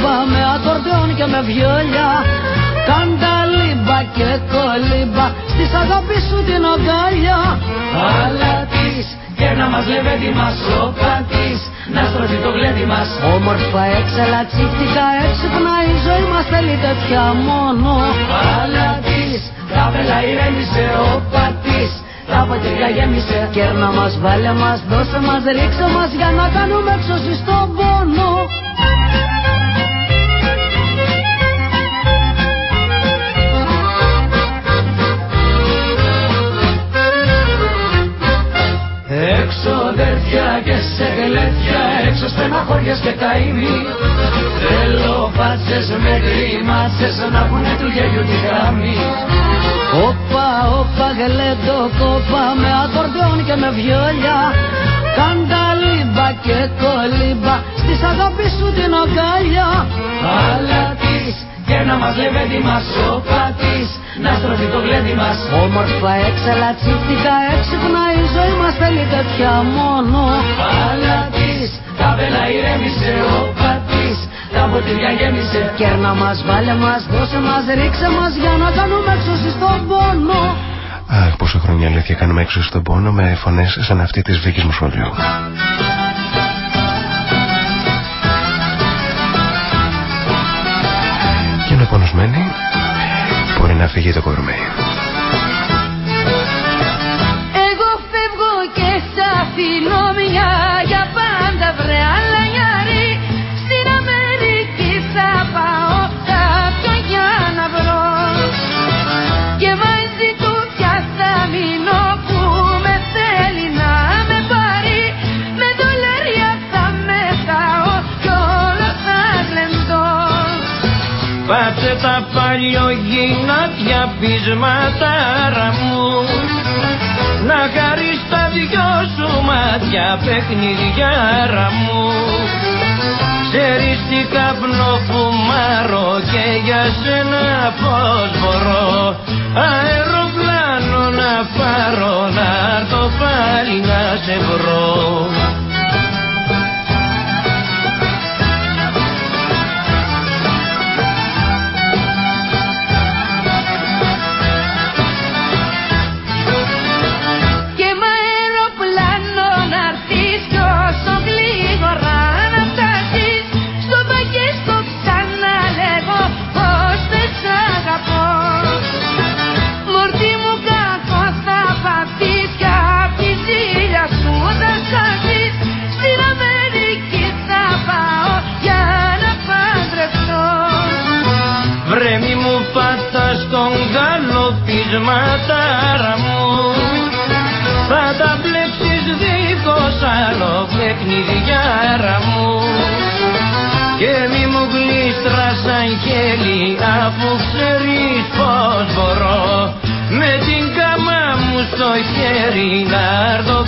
κόπα με ακορδεόν και με βιόλια Κάντα λίμπα και κολύμπα. Στις αγάπης σου την αγκάλια Αλλά της και να μας λεβέντη μας όπα της Να στροφεί το γλέντι μας. Όμορφα έξαλα τσίφτικα έξυπνα η ζωή μας θέλει τέτοια μόνο. Αλλά της τα βέλα ηρέμησε όπα της τα πατήρια γέμισε. Κέρνα μας, βάλε μας, δώσε μας, ρίξε μας για να κάνουμε έξωση στον πόνο σε γελέτια Έξω στεναχώριας και καημοί Θέλω πάτσες με γκριμάτσες Να πούνε του γέλιου τη γραμμή. Όπα, όπα, γελέτο κόπα με ακορδεόν και με βιόλια. Κάντα λίμπα και κολύμπα στις αγάπης σου την αγκάλια. Αλλά της και να μας λεβέντη μας. Όπα της Να στροφεί το γλέντι μας. Όμορφα έξαλα τσίφτικα έξυπνα η ζωή μας θέλει τέτοια μόνο. Αλλά της τα βέλα ηρέμησε. Όπα της τα ποτήρια γέμισε. Κέρνα μας, βάλε μας, δώσε μας, ρίξε μας για να κάνουμε έξωση στον πόνο. Αχ, πόσο χρόνια αλήθεια κάνουμε έξω στον πόνο με φωνές σαν αυτή της Βίκης Μουσολιού. Και είναι πονοσμένη, μπορεί να φύγει το κορμί. Εγώ φεύγω και σ' αφήνω μια παλιογυνάτια πεισματάρα μου. Να χαρείς τα δυο σου μάτια παιχνιδιάρα μου. Ξέρεις τι καπνό φουμάρω και για σένα πως μπορώ. Αεροπλάνο να πάρω να έρθω πάλι να σε βρω ματάρα μου θα τα πλέξεις δίχως άλλο παιχνιδιάρα μου. Και μη μου γλίστρας σαν χέλη αφού ξέρεις πως μπορώ με την κάμα μου στο χέρι να έρθω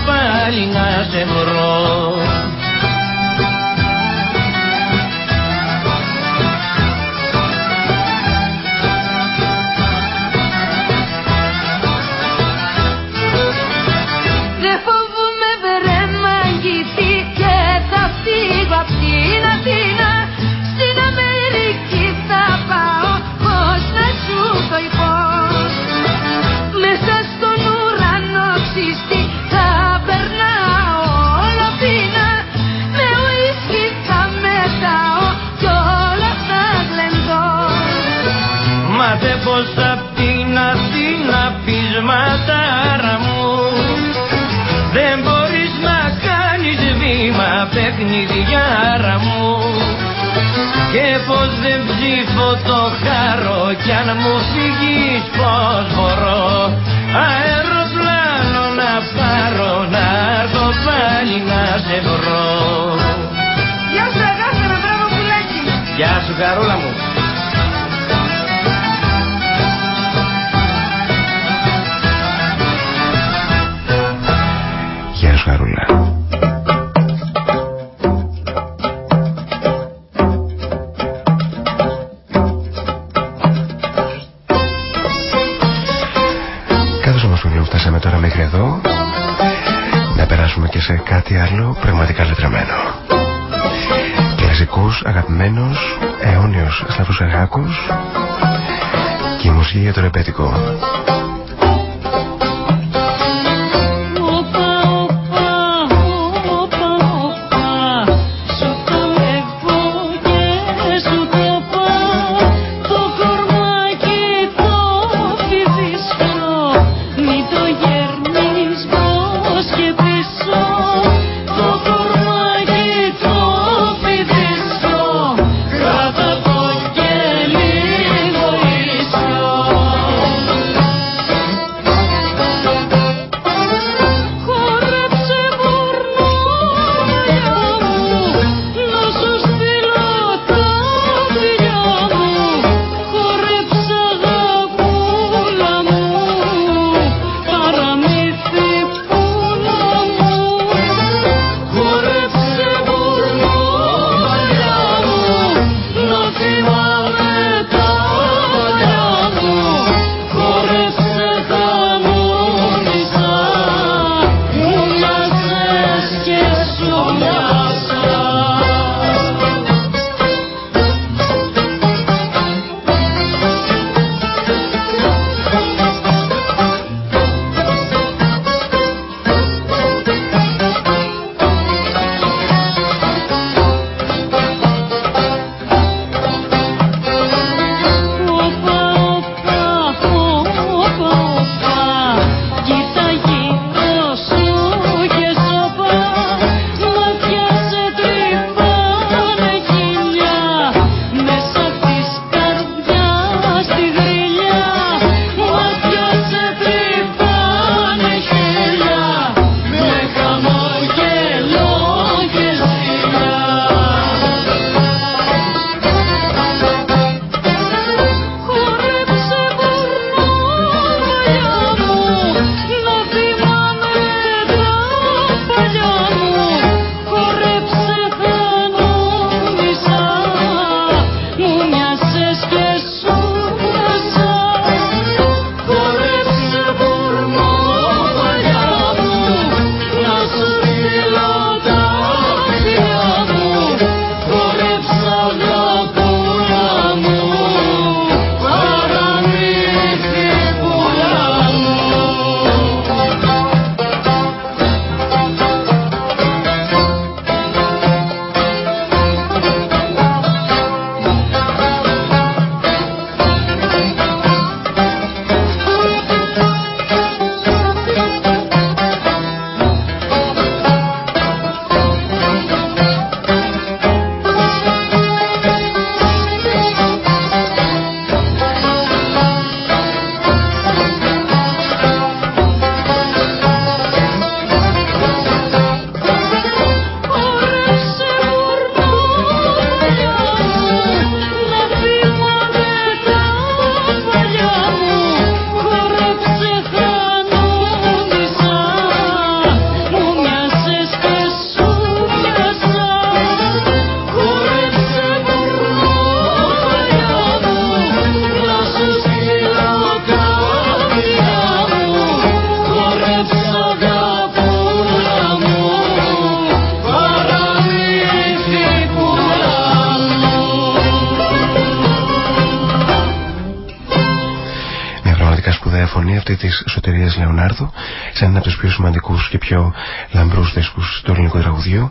του ελληνικού τραγουδιού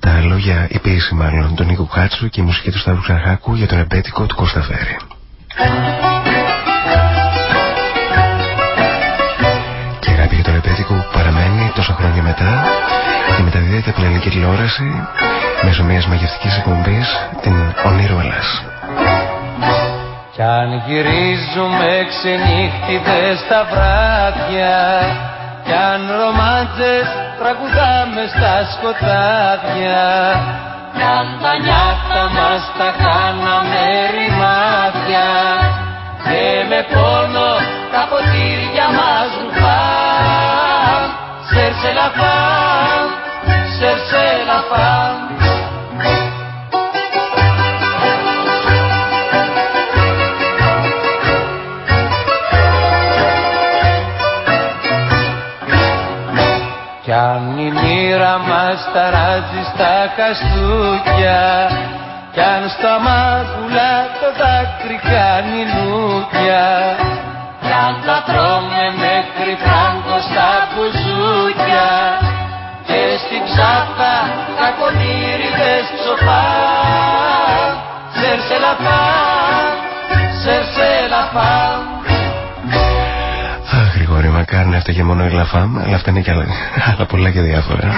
τα λόγια, η ποίηση μάλλον, τον Νίκο Κάτσου και η μουσική του Σταύρου Ξαρχάκου για τον εμπέτικο του Κώστα Φέρη. Και αγάπη για τον εμπέτικο που παραμένει τόσα χρόνια μετά και μεταδίδεται από την ελληνική τηλεόραση μέσω μιας μαγευτικής εκπομπής την Ονείρο Ελλάς. Κι αν γυρίζουμε ξενύχτιδες τα βράδια Κι αν ρομάντζες τραγουδάμε στα σκοτάδια. Κι αν τα νιάτα μας τα κάναμε ρημάδια. Και με πόνο τα ποτήρια μας ρουφάν Σέρσε λαφάν, σέρσε λαφάν Κι αν η μοίρα μας ταράζει στα καστούκια Κι αν στα μάγουλα το δάκρυ κάνει νούκια Κι αν τα τρώμε μέχρι φράγκο στα μπουζούκια Και στην ψάθα κακονύριδες ψοφά. Σέρσε μακάρι να έφταγε μόνο η Λαφάμ, αλλά αυτά είναι και άλλα, άλλα πολλά και διάφορα.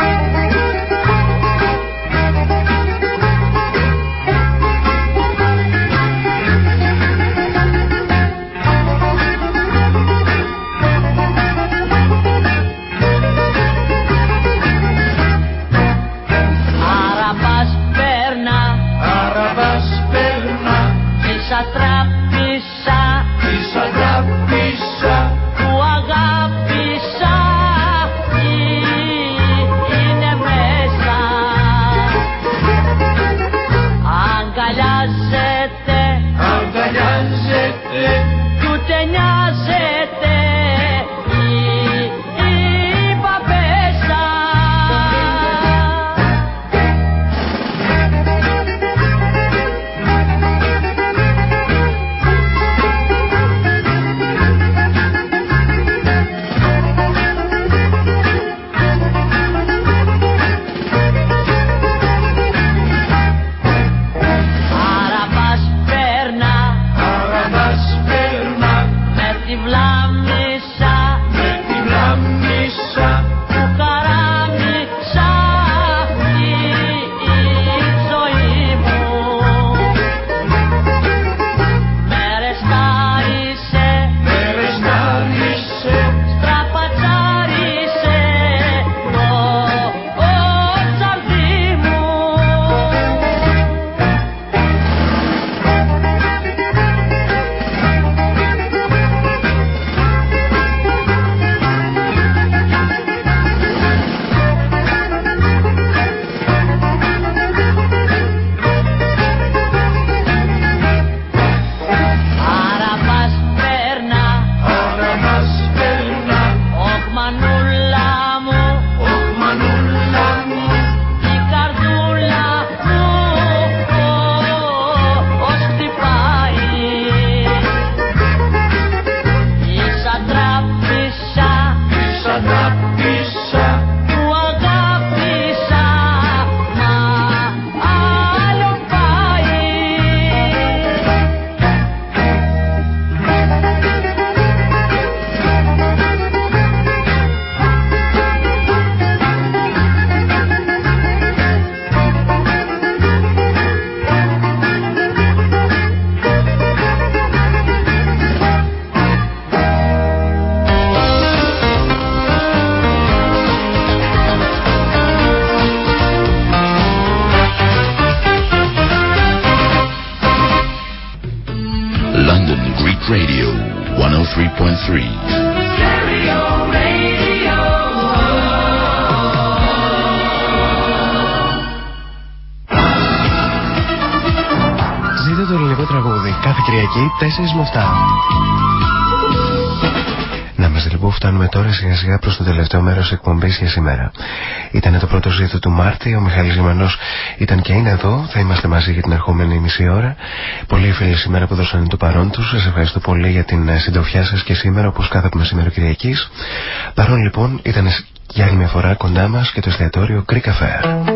Με 7. Να είμαστε λοιπόν φτάνουμε τώρα σιγά σιγά προς το τελευταίο μέρος εκπομπής για σήμερα. Ήταν το πρώτο ζήτο του Μάρτη, ο Μιχάλης Γερμανός ήταν και είναι εδώ, θα είμαστε μαζί για την ερχόμενη μισή ώρα. Πολλοί φίλοι σήμερα που δώσαν το παρόν τους, σας ευχαριστώ πολύ για την ε, συντροφιά σας και σήμερα όπως κάθε μεσημέρο Κυριακής. Παρόν λοιπόν ήταν για άλλη μια φορά κοντά μας και το εστιατόριο Greek Affair.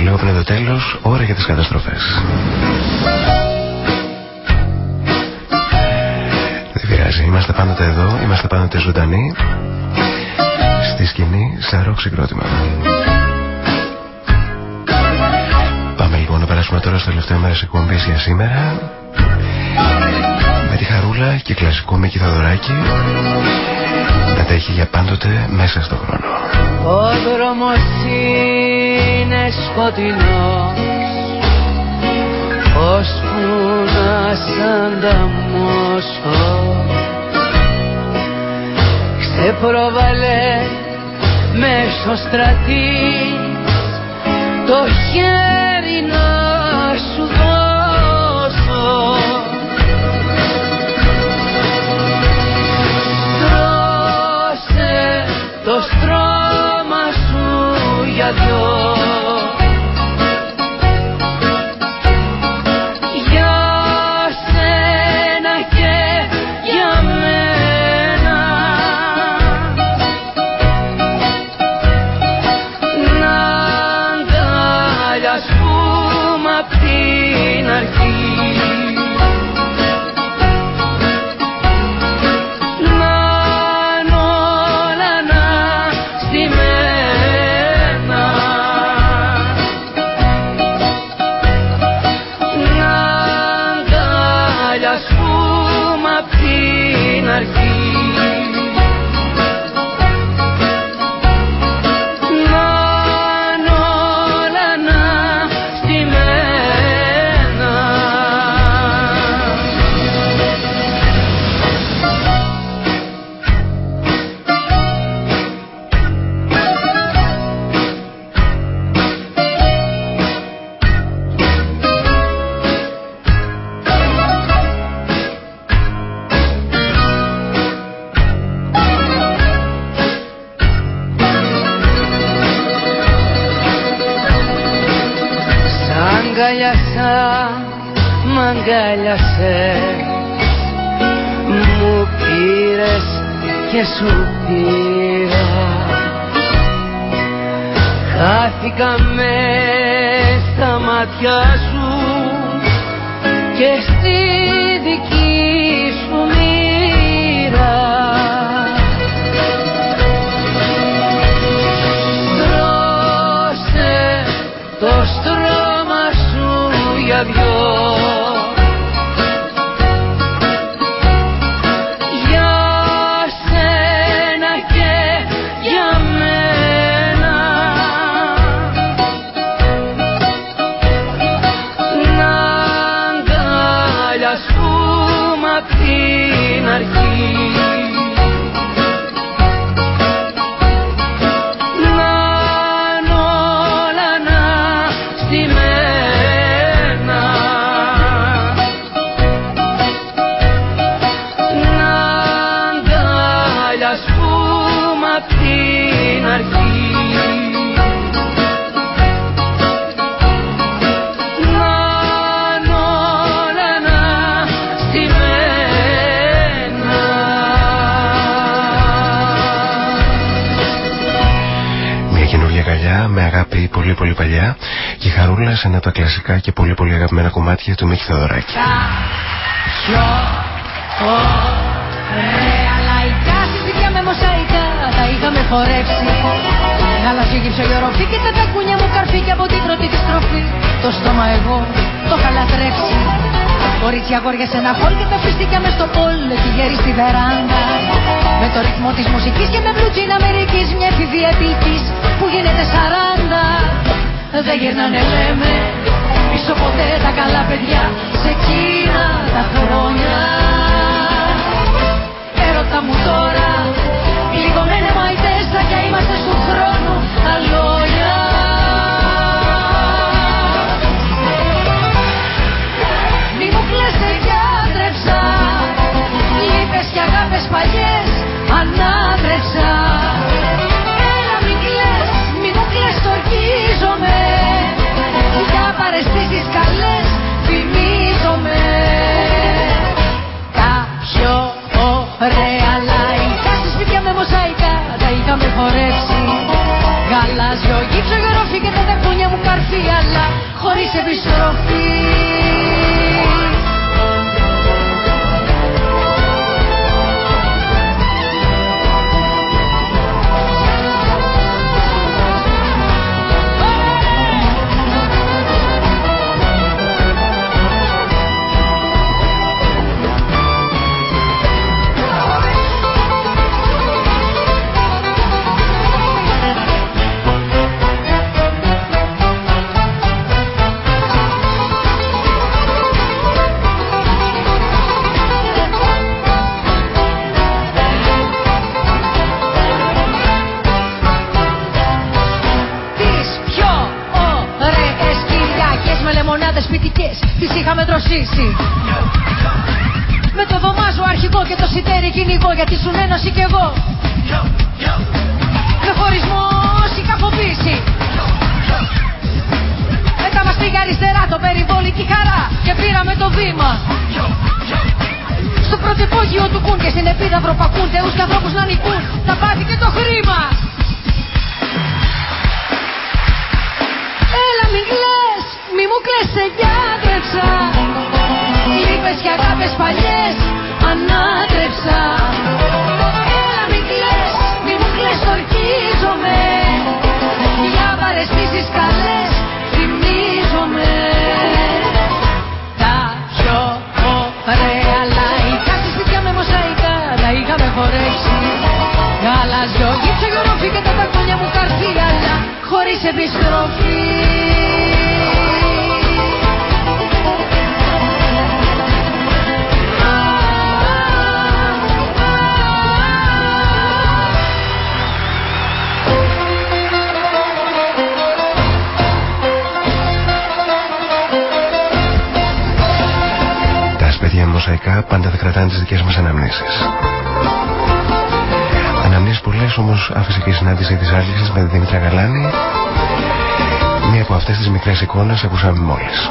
Έτσι ακριβώ λέω πριν το τέλος, ώρα για τις καταστροφές. Δεν πειράζει, είμαστε πάντοτε εδώ, είμαστε πάντοτε ζωντανοί. Στη σκηνή, σαν ροκ συγκρότημα. Πάμε λοιπόν να περάσουμε τώρα στο τελευταίο μέρος εκπομπής για σήμερα. Με τη χαρούλα και κλασικό Μίκη Θαδωράκη να τα έχει για πάντοτε μέσα στον χρόνο. Ο δρόμος είναι σκοτεινός. Ώσπου να σ' ανταμώσω. Ξεπρόβαλε μέσω στρατής το χέρι για δυο και πολύ πολύ αγαπημένα κομμάτια του Μίχη Θεοδωράκη. Πιο λαϊκά συζητιά με μοσαϊκά τα είχαμε χορέψει. Γάλα γύψο η οροφή και τα τακούνια μου καρφί και από την πρώτη της στροφή Το στόμα εγώ το είχα λατρέψει Κορίτσια αγόρια σε ένα χόλ και τα φίστηκια μες στο πόλ Εκεί γέρι στη βεράντα. Με το ρυθμό της μουσικής και με μπλουτζίνα Αμερικής Μια εφηβεία επίκης που γίνεται σαράντα. Δεν γυρνάνε λέμε πίσω ποτέ τα καλά παιδιά. Σε εκείνα τα χρόνια. Έρωτα μου τώρα Λίγο μένε μαϊτές θα είμαστε στον χρόνο τα λόγια. Και αγάπες παλιές είχαμε χορέψει. Γαλάζιο γύψο γερόφι και τα τακούνια μου καρφί αλλά χωρίς επιστροφή Με το δωμάζο αρχικό και το σιτέρι κυνηγό γιατί σου ένωση κι εγώ. Με χωρισμός συγκαφοποίηση Μετά μας πήγε αριστερά το περιβόλι και χαρά και πήραμε το βήμα. Στο πρώτο υπόγειο του κουν και στην επίδαυρο πακούν θεούς και ανθρώπους να νικούν τα πάθη και το χρήμα. Έλα μην κλαις, μη μου κλαις σε γιάτρεψα Λύπες και αγάπες παλιές ανάτρεψα. Έλα μην κλαις, μη μου κλαις ορκίζομαι. Για παρεστήσεις καλές θυμίζομαι. Τα πιο ωραία λαϊκά Στη σπίτια με μοσαϊκά τα είχαμε χορέψει. Γαλαζιό γύψο γιορόφι και τα τακόνια μου καρφί Αλλά χωρίς επιστροφή μοσαϊκά πάντα θα κρατάνε τις δικές μας αναμνήσεις. Αναμνήσεις πολλές όμως άφησε και η συνάντηση της Άλκηστης με τη Δήμητρα Γαλάνη μία από αυτές τις μικρές εικόνες ακούσαμε μόλις.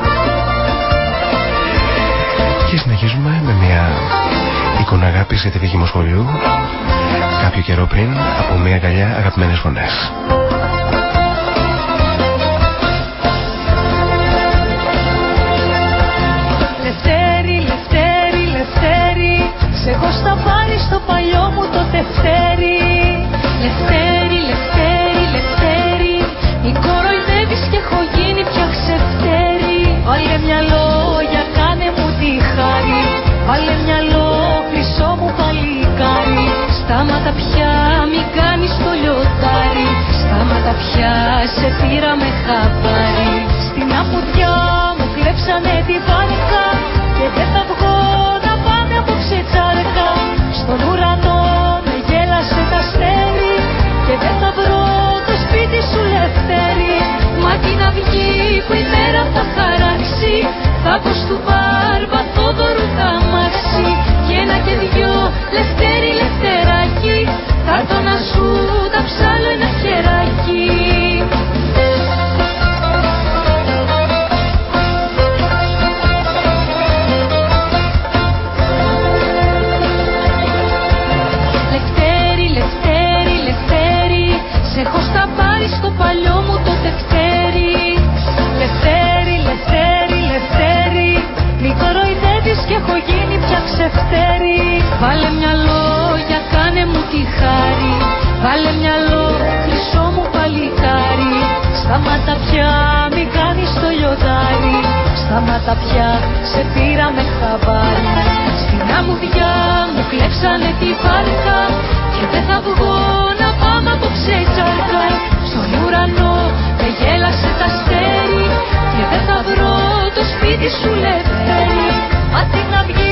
Και συνεχίζουμε με μια εικόνα αγάπης για τη δική μου σχολείου κάποιο καιρό πριν από μια αγκαλιά αγαπημένες φωνές. Εγώ στα πάρει στο παλιό μου το τευτέρι Λευτέρι, λευτέρι, λευτέρι. Μη κοροϊδεύεις και έχω γίνει πια ξεφτέρι. Βάλε μυαλό για κάνε μου τη χάρη. Βάλε μυαλό χρυσό μου παλικάρι. Στάματα πια μη κάνεις το λιωτάρι. Στάματα πια σε πήρα με χαπάρι Στην αποδιά μου κλέψανε τη βάρκα Και δεν θα βγω απόψε τσάρκα Στον ουρανό με γέλασε τα αστέρι Και δεν θα βρω το σπίτι σου λευτέρι. Μα την αυγή που η μέρα θα χαράξει Θα πω του μπάρμπα Θόδωρου θα μάξει Και ένα και δυο λευτέρι λευτεράκι Θα έρθω να σου τα ψάλω ένα χεράκι Βάλε μυαλό για κάνε μου τη χάρη. Βάλε μυαλό χρυσό μου παλικάρι. Σταμάτα πια μη κάνεις το λιοντάρι. Σταμάτα πια σε πήρα με χαμπάρι. Στην αμμουδιά μου κλέψανε τη βάρκα. Και δεν θα βγω να πάμε από τσάρκα Στον ουρανό με γέλασε τα στέρι. Και δεν θα βρω το σπίτι σου λεπτέρι. Μα τι να βγει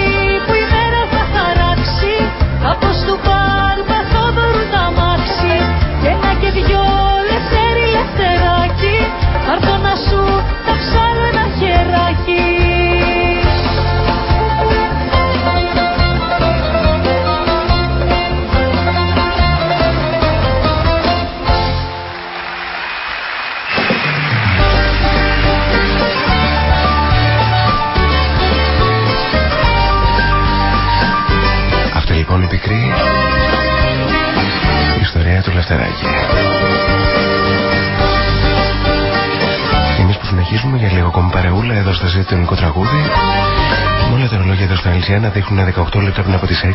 λίγο ακόμη παρεούλα εδώ στο ζήτητο ελληνικό τραγούδι. Με όλα τα ρολόγια εδώ στα Αλυσία να δείχνουν 18 λεπτά πριν από τις 6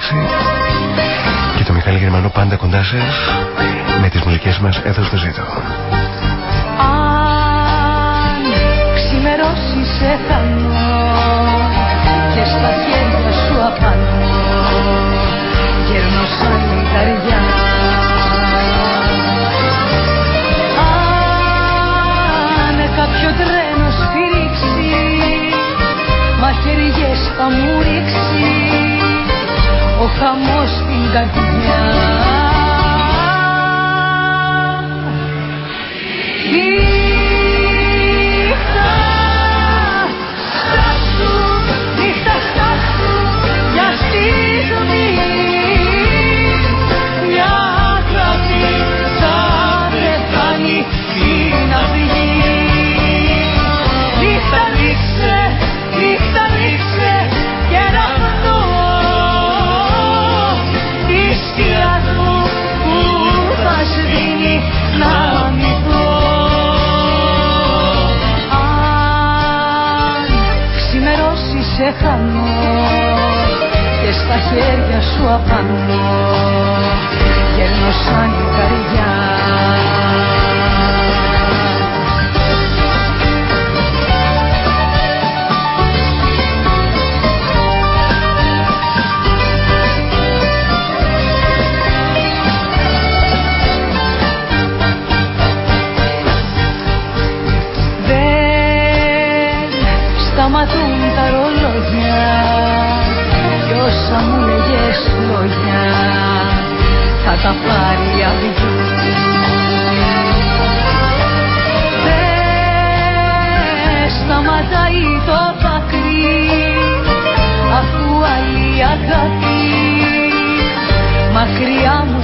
και το Μιχάλη Γερμανό πάντα κοντά σας με τις μουσικές μας εδώ στο ζήτο. Αν ξημερώσεις σε χανό και στα χέρια σου απάνω γέρνω σαν λιγαριά θα μου ρίξει ο χαμός στην καρδιά. Νύχτα ξημερώσει σε χανό και στα χέρια σου απάνω. Γέρνω σαν η καρδιά τα πάρει η αυγή Δεν σταματάει το δάκρυ αφού άλλη αγάπη μακριά μου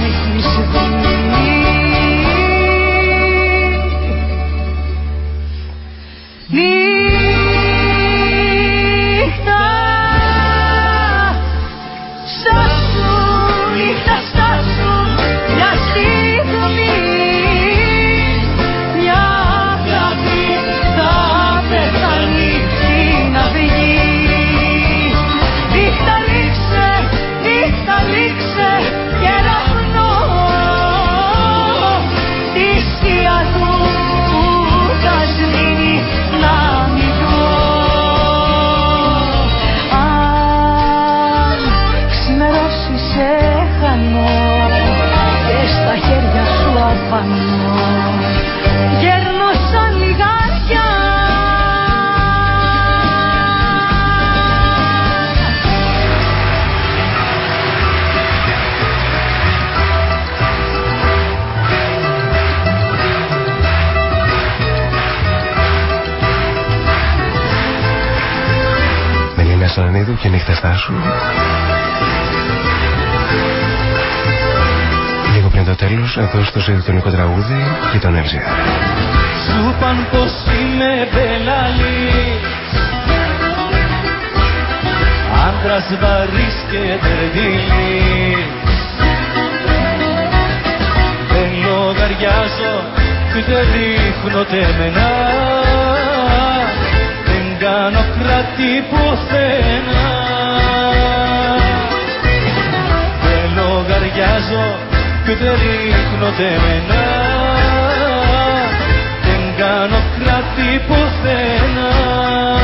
και νύχτα στάσου. Λίγο πριν το τέλος, εδώ στο ζητητονικό τραγούδι και τον LGR. Σου παν πως είμαι μπελαλής Άντρας βαρύς και τερδίλης Δεν λογαριάζω ούτε ρίχνω τεμενά Δεν κάνω κράτη πουθενά. Δεν λογαριάζω και ούτε ρίχνω τεμενά. Δεν κάνω κράτη πουθενά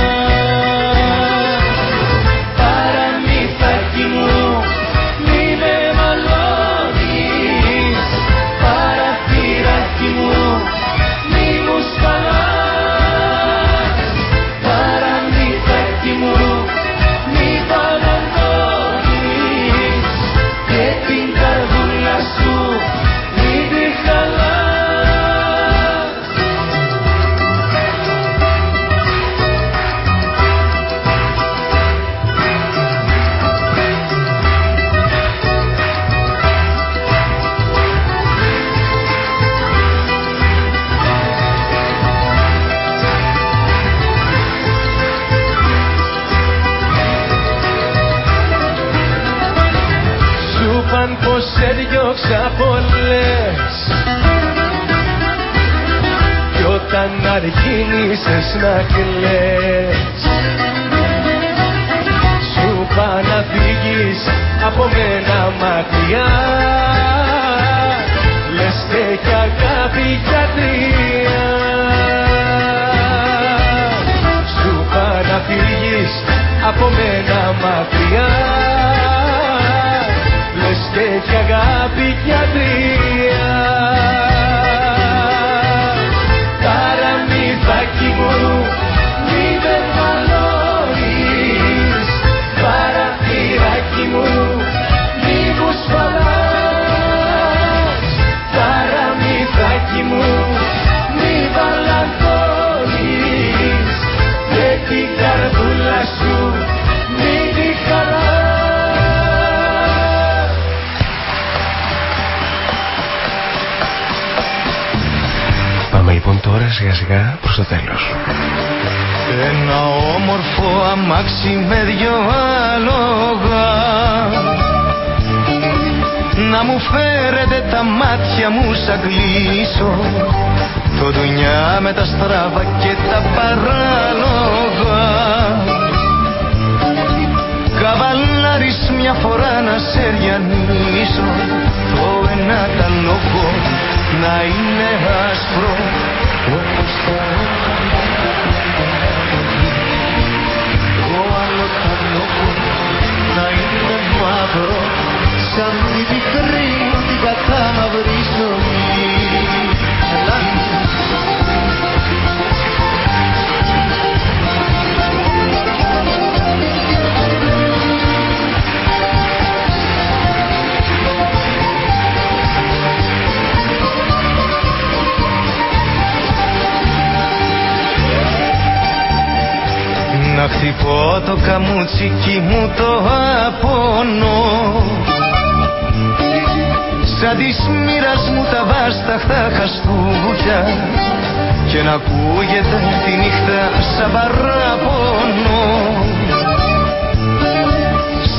αργήνησες να κλαις τώρα σιγά σιγά προς το τέλος. Ένα όμορφο αμάξι με δυο άλογα. Να μου φέρετε τα μάτια μου σαν κλείσω. Το δουνιά με τα στράβα και τα παράλογα. Καβαλάρεις μια φορά να σε ριανίσω Το ένα τα λόγο να είναι άσπρο όπως τα το άλλο τα λόγο να είναι μαύρο σαν τη μικρή μου την κατάμαυρη ζωή. Να χτυπώ το καμούτσικι μου το απόνο Σαν της μοίρας μου τα βάσταχτα χαστούκια Και να ακούγεται τη νύχτα σαν παράπονο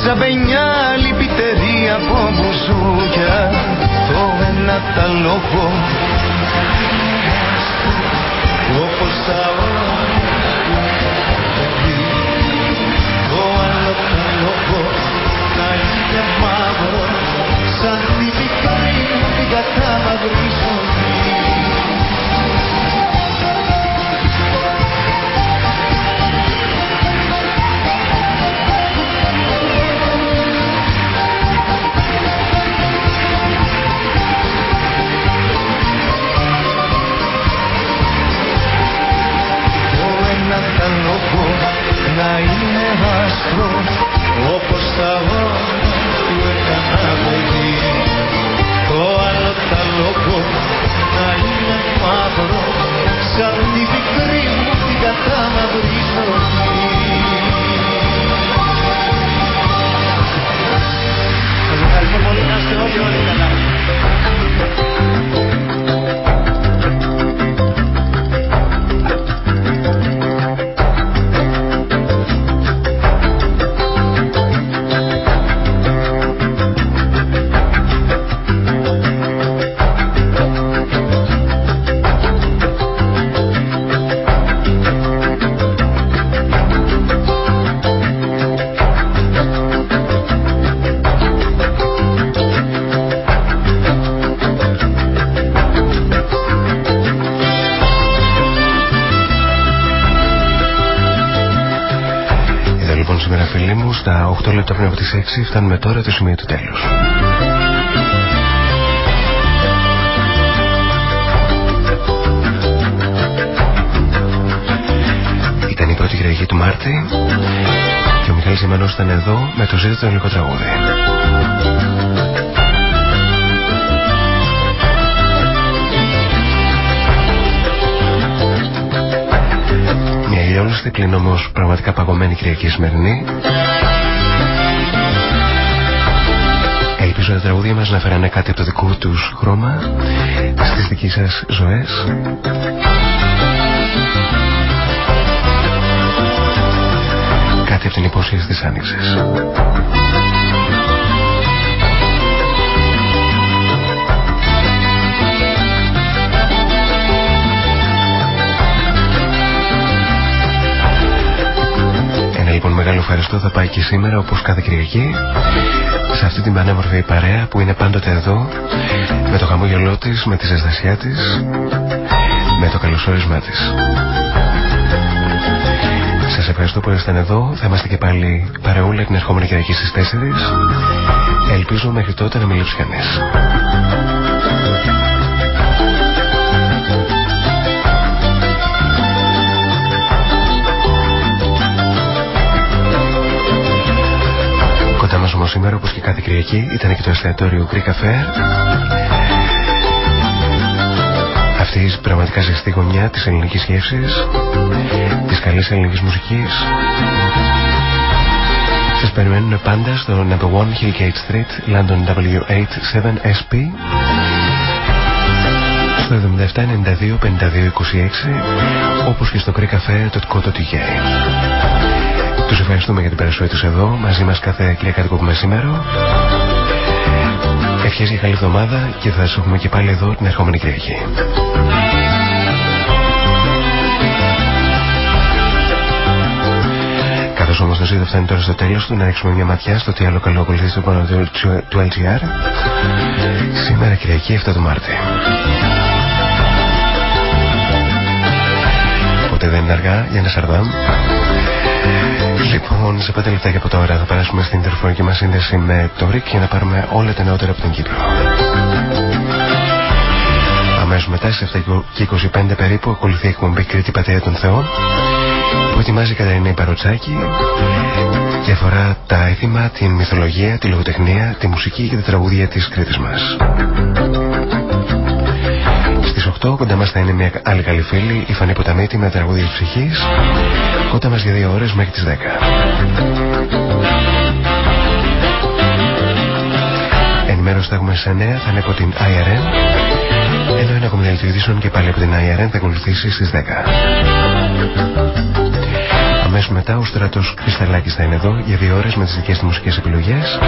Σαν παινιά λυπητερή από μπουζούκια Το ένα τα λόγο. Όπως τα να είναι μαύρο σαν τη μικρή μου την κατάμαυρη ζωή. Το ένα τα λόγο να είναι άσπρο όπως τα λεπτά πριν από τις 6 φτάνουμε τώρα το σημείο του τέλους. Ήταν η πρώτη Κυριακή του Μάρτη και ο Μιχάλης Ζημανός ήταν εδώ με το ζήτητο ελληνικό τραγούδι. Μια ηλιόλουστη πλην όμως πραγματικά παγωμένη Κυριακή σημερινή. ελπίζω τα τραγούδια μας να φέρανε κάτι από το δικό τους χρώμα στις δικές σας ζωές. Κάτι από την υπόσχεση της Άνοιξης. Ένα λοιπόν μεγάλο ευχαριστώ θα πάει και σήμερα όπως κάθε Κυριακή σε αυτή την πανέμορφη παρέα που είναι πάντοτε εδώ με το χαμόγελό της, με τη ζεστασιά της με το καλωσόρισμά της. Σας ευχαριστώ που ήσασταν εδώ. Θα είμαστε και πάλι παρεούλα την ερχόμενη Κυριακή στις 4. Ελπίζω μέχρι τότε να μιλήσω κανείς. Κοντά μας όμως σήμερα όπως και κάθε Κυριακή ήταν και το εστιατόριο Greek Cafe αυτή η πραγματικά ζεστή γωνιά της ελληνικής γεύσης της καλής ελληνικής μουσικής σας περιμένουν πάντα στο No. 1 Hillgate Street London W8 7SP στο 77 92 52 26 όπως και στο greekcafe.co.uk τους ευχαριστούμε για την παρουσία τους εδώ μαζί μας κάθε Κυριακάτικο μεσήμερο Ευχές για καλή εβδομάδα και θα σας έχουμε και πάλι εδώ την ερχόμενη Κυριακή. Καθώς όμως το ζήτο φτάνει τώρα στο τέλος του να ρίξουμε μια ματιά στο τι άλλο καλό ακολουθεί στο πάνω του LGR σήμερα Κυριακή 7 του Μάρτη. Είναι αργά για ένα σαρδάμ. Λοιπόν, σε πέντε λεπτά από τώρα θα περάσουμε στην τερφορική μας σύνδεση με το ΡΙΚ για να πάρουμε όλα τα νεότερα από την Κύπρο. Αμέσως μετά στις 7 και 25 περίπου ακολουθεί η εκπομπή Κρήτη Πατέρα των Θεών που ετοιμάζει η Καταρίνα Υπαροτσάκη και αφορά τα έθιμα, την μυθολογία, τη λογοτεχνία, τη μουσική και τα τραγούδια της Κρήτης μας. Στις 8 κοντά μας θα είναι μια άλλη καλή φίλη, η Φανή Ποταμίτη με τραγούδια της ψυχής Κότα μας για δύο ώρες μέχρι τις 10. Ενημέρωση θα έχουμε σε 9 θα είναι από την IRN ενώ ένα community edition και πάλι από την IRN θα ακολουθήσει στις 10. Αμέσως μετά ο στρατός Κρυσταλάκης θα είναι εδώ για δύο ώρες με τις δικές του μουσικές επιλογές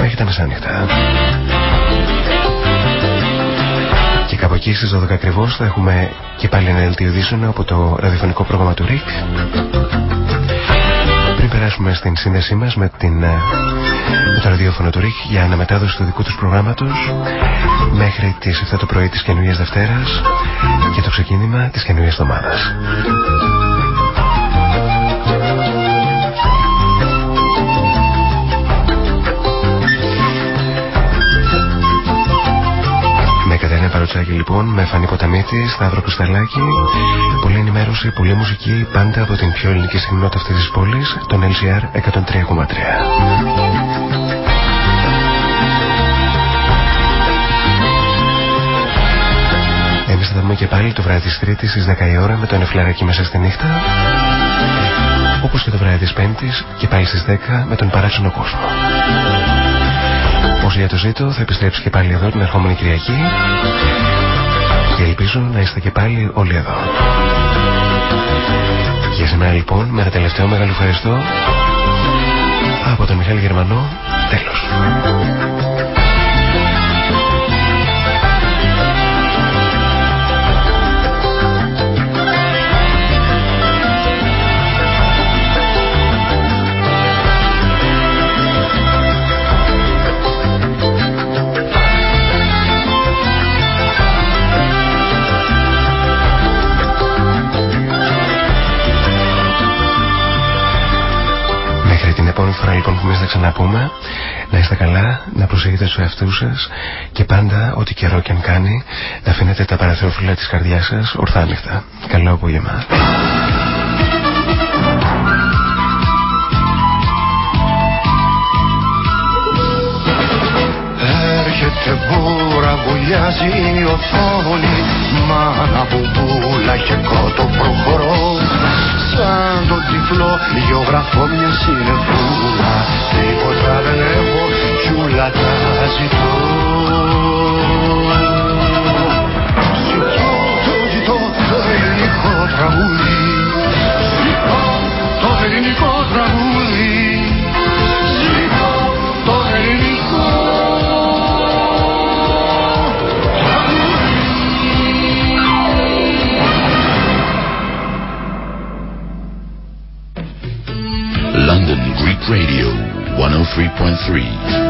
μέχρι τα μεσάνυχτα. Και κάπου εκεί στις 12 ακριβώς θα έχουμε και πάλι ένα δελτίο από το ραδιοφωνικό πρόγραμμα του ΡΙΚ. Πριν περάσουμε στην σύνδεσή μας με, την, ε, με το ραδιόφωνο του ΡΙΚ για αναμετάδοση του δικού τους προγράμματος μέχρι τις 7 το πρωί της καινούριας Δευτέρας και το ξεκίνημα της καινούριας εβδομάδας. Παροτσάκη λοιπόν με Φανή Ποταμίτη, Σταύρο Κρυσταλάκη. Πολλή ενημέρωση, πολλή μουσική πάντα από την πιο ελληνική συχνότητα αυτής της πόλης, τον LCR 103,3. Εμείς θα δούμε και πάλι το βράδυ της Τρίτης στις 10 η ώρα με τον Εφλαράκι μέσα στη νύχτα όπως και το βράδυ της Πέμπτης και πάλι στις 10 με τον Παράξενο Κόσμο. Όπως για το ζήτο θα επιστρέψει και πάλι εδώ την ερχόμενη Κυριακή και ελπίζω να είστε και πάλι όλοι εδώ. Για σήμερα λοιπόν με ένα τελευταίο μεγάλο ευχαριστώ από τον Μιχάλη Γερμανό τέλος. Λοιπόν που εμείς θα ξαναπούμε να είστε καλά, να προσέχετε στους εαυτούς σας και πάντα ό,τι καιρό και αν κάνει να αφήνετε τα παραθυρόφυλλα της καρδιάς σας ορθάνυχτα. Καλό απόγευμα. Έρχεται μπούρα, βουλιάζει η οθόνη Μάνα μπουμπούλα και κότο προχωρώ. Σαν τον τυφλό γεωγραφώ μια συνεφούλα Τίποτα δεν έχω κι ούλα τα ζητώ. Ζητώ, το ζητώ το ελληνικό τραγούδι. Ζητώ το ελληνικό τραγούδι Radio 103.3.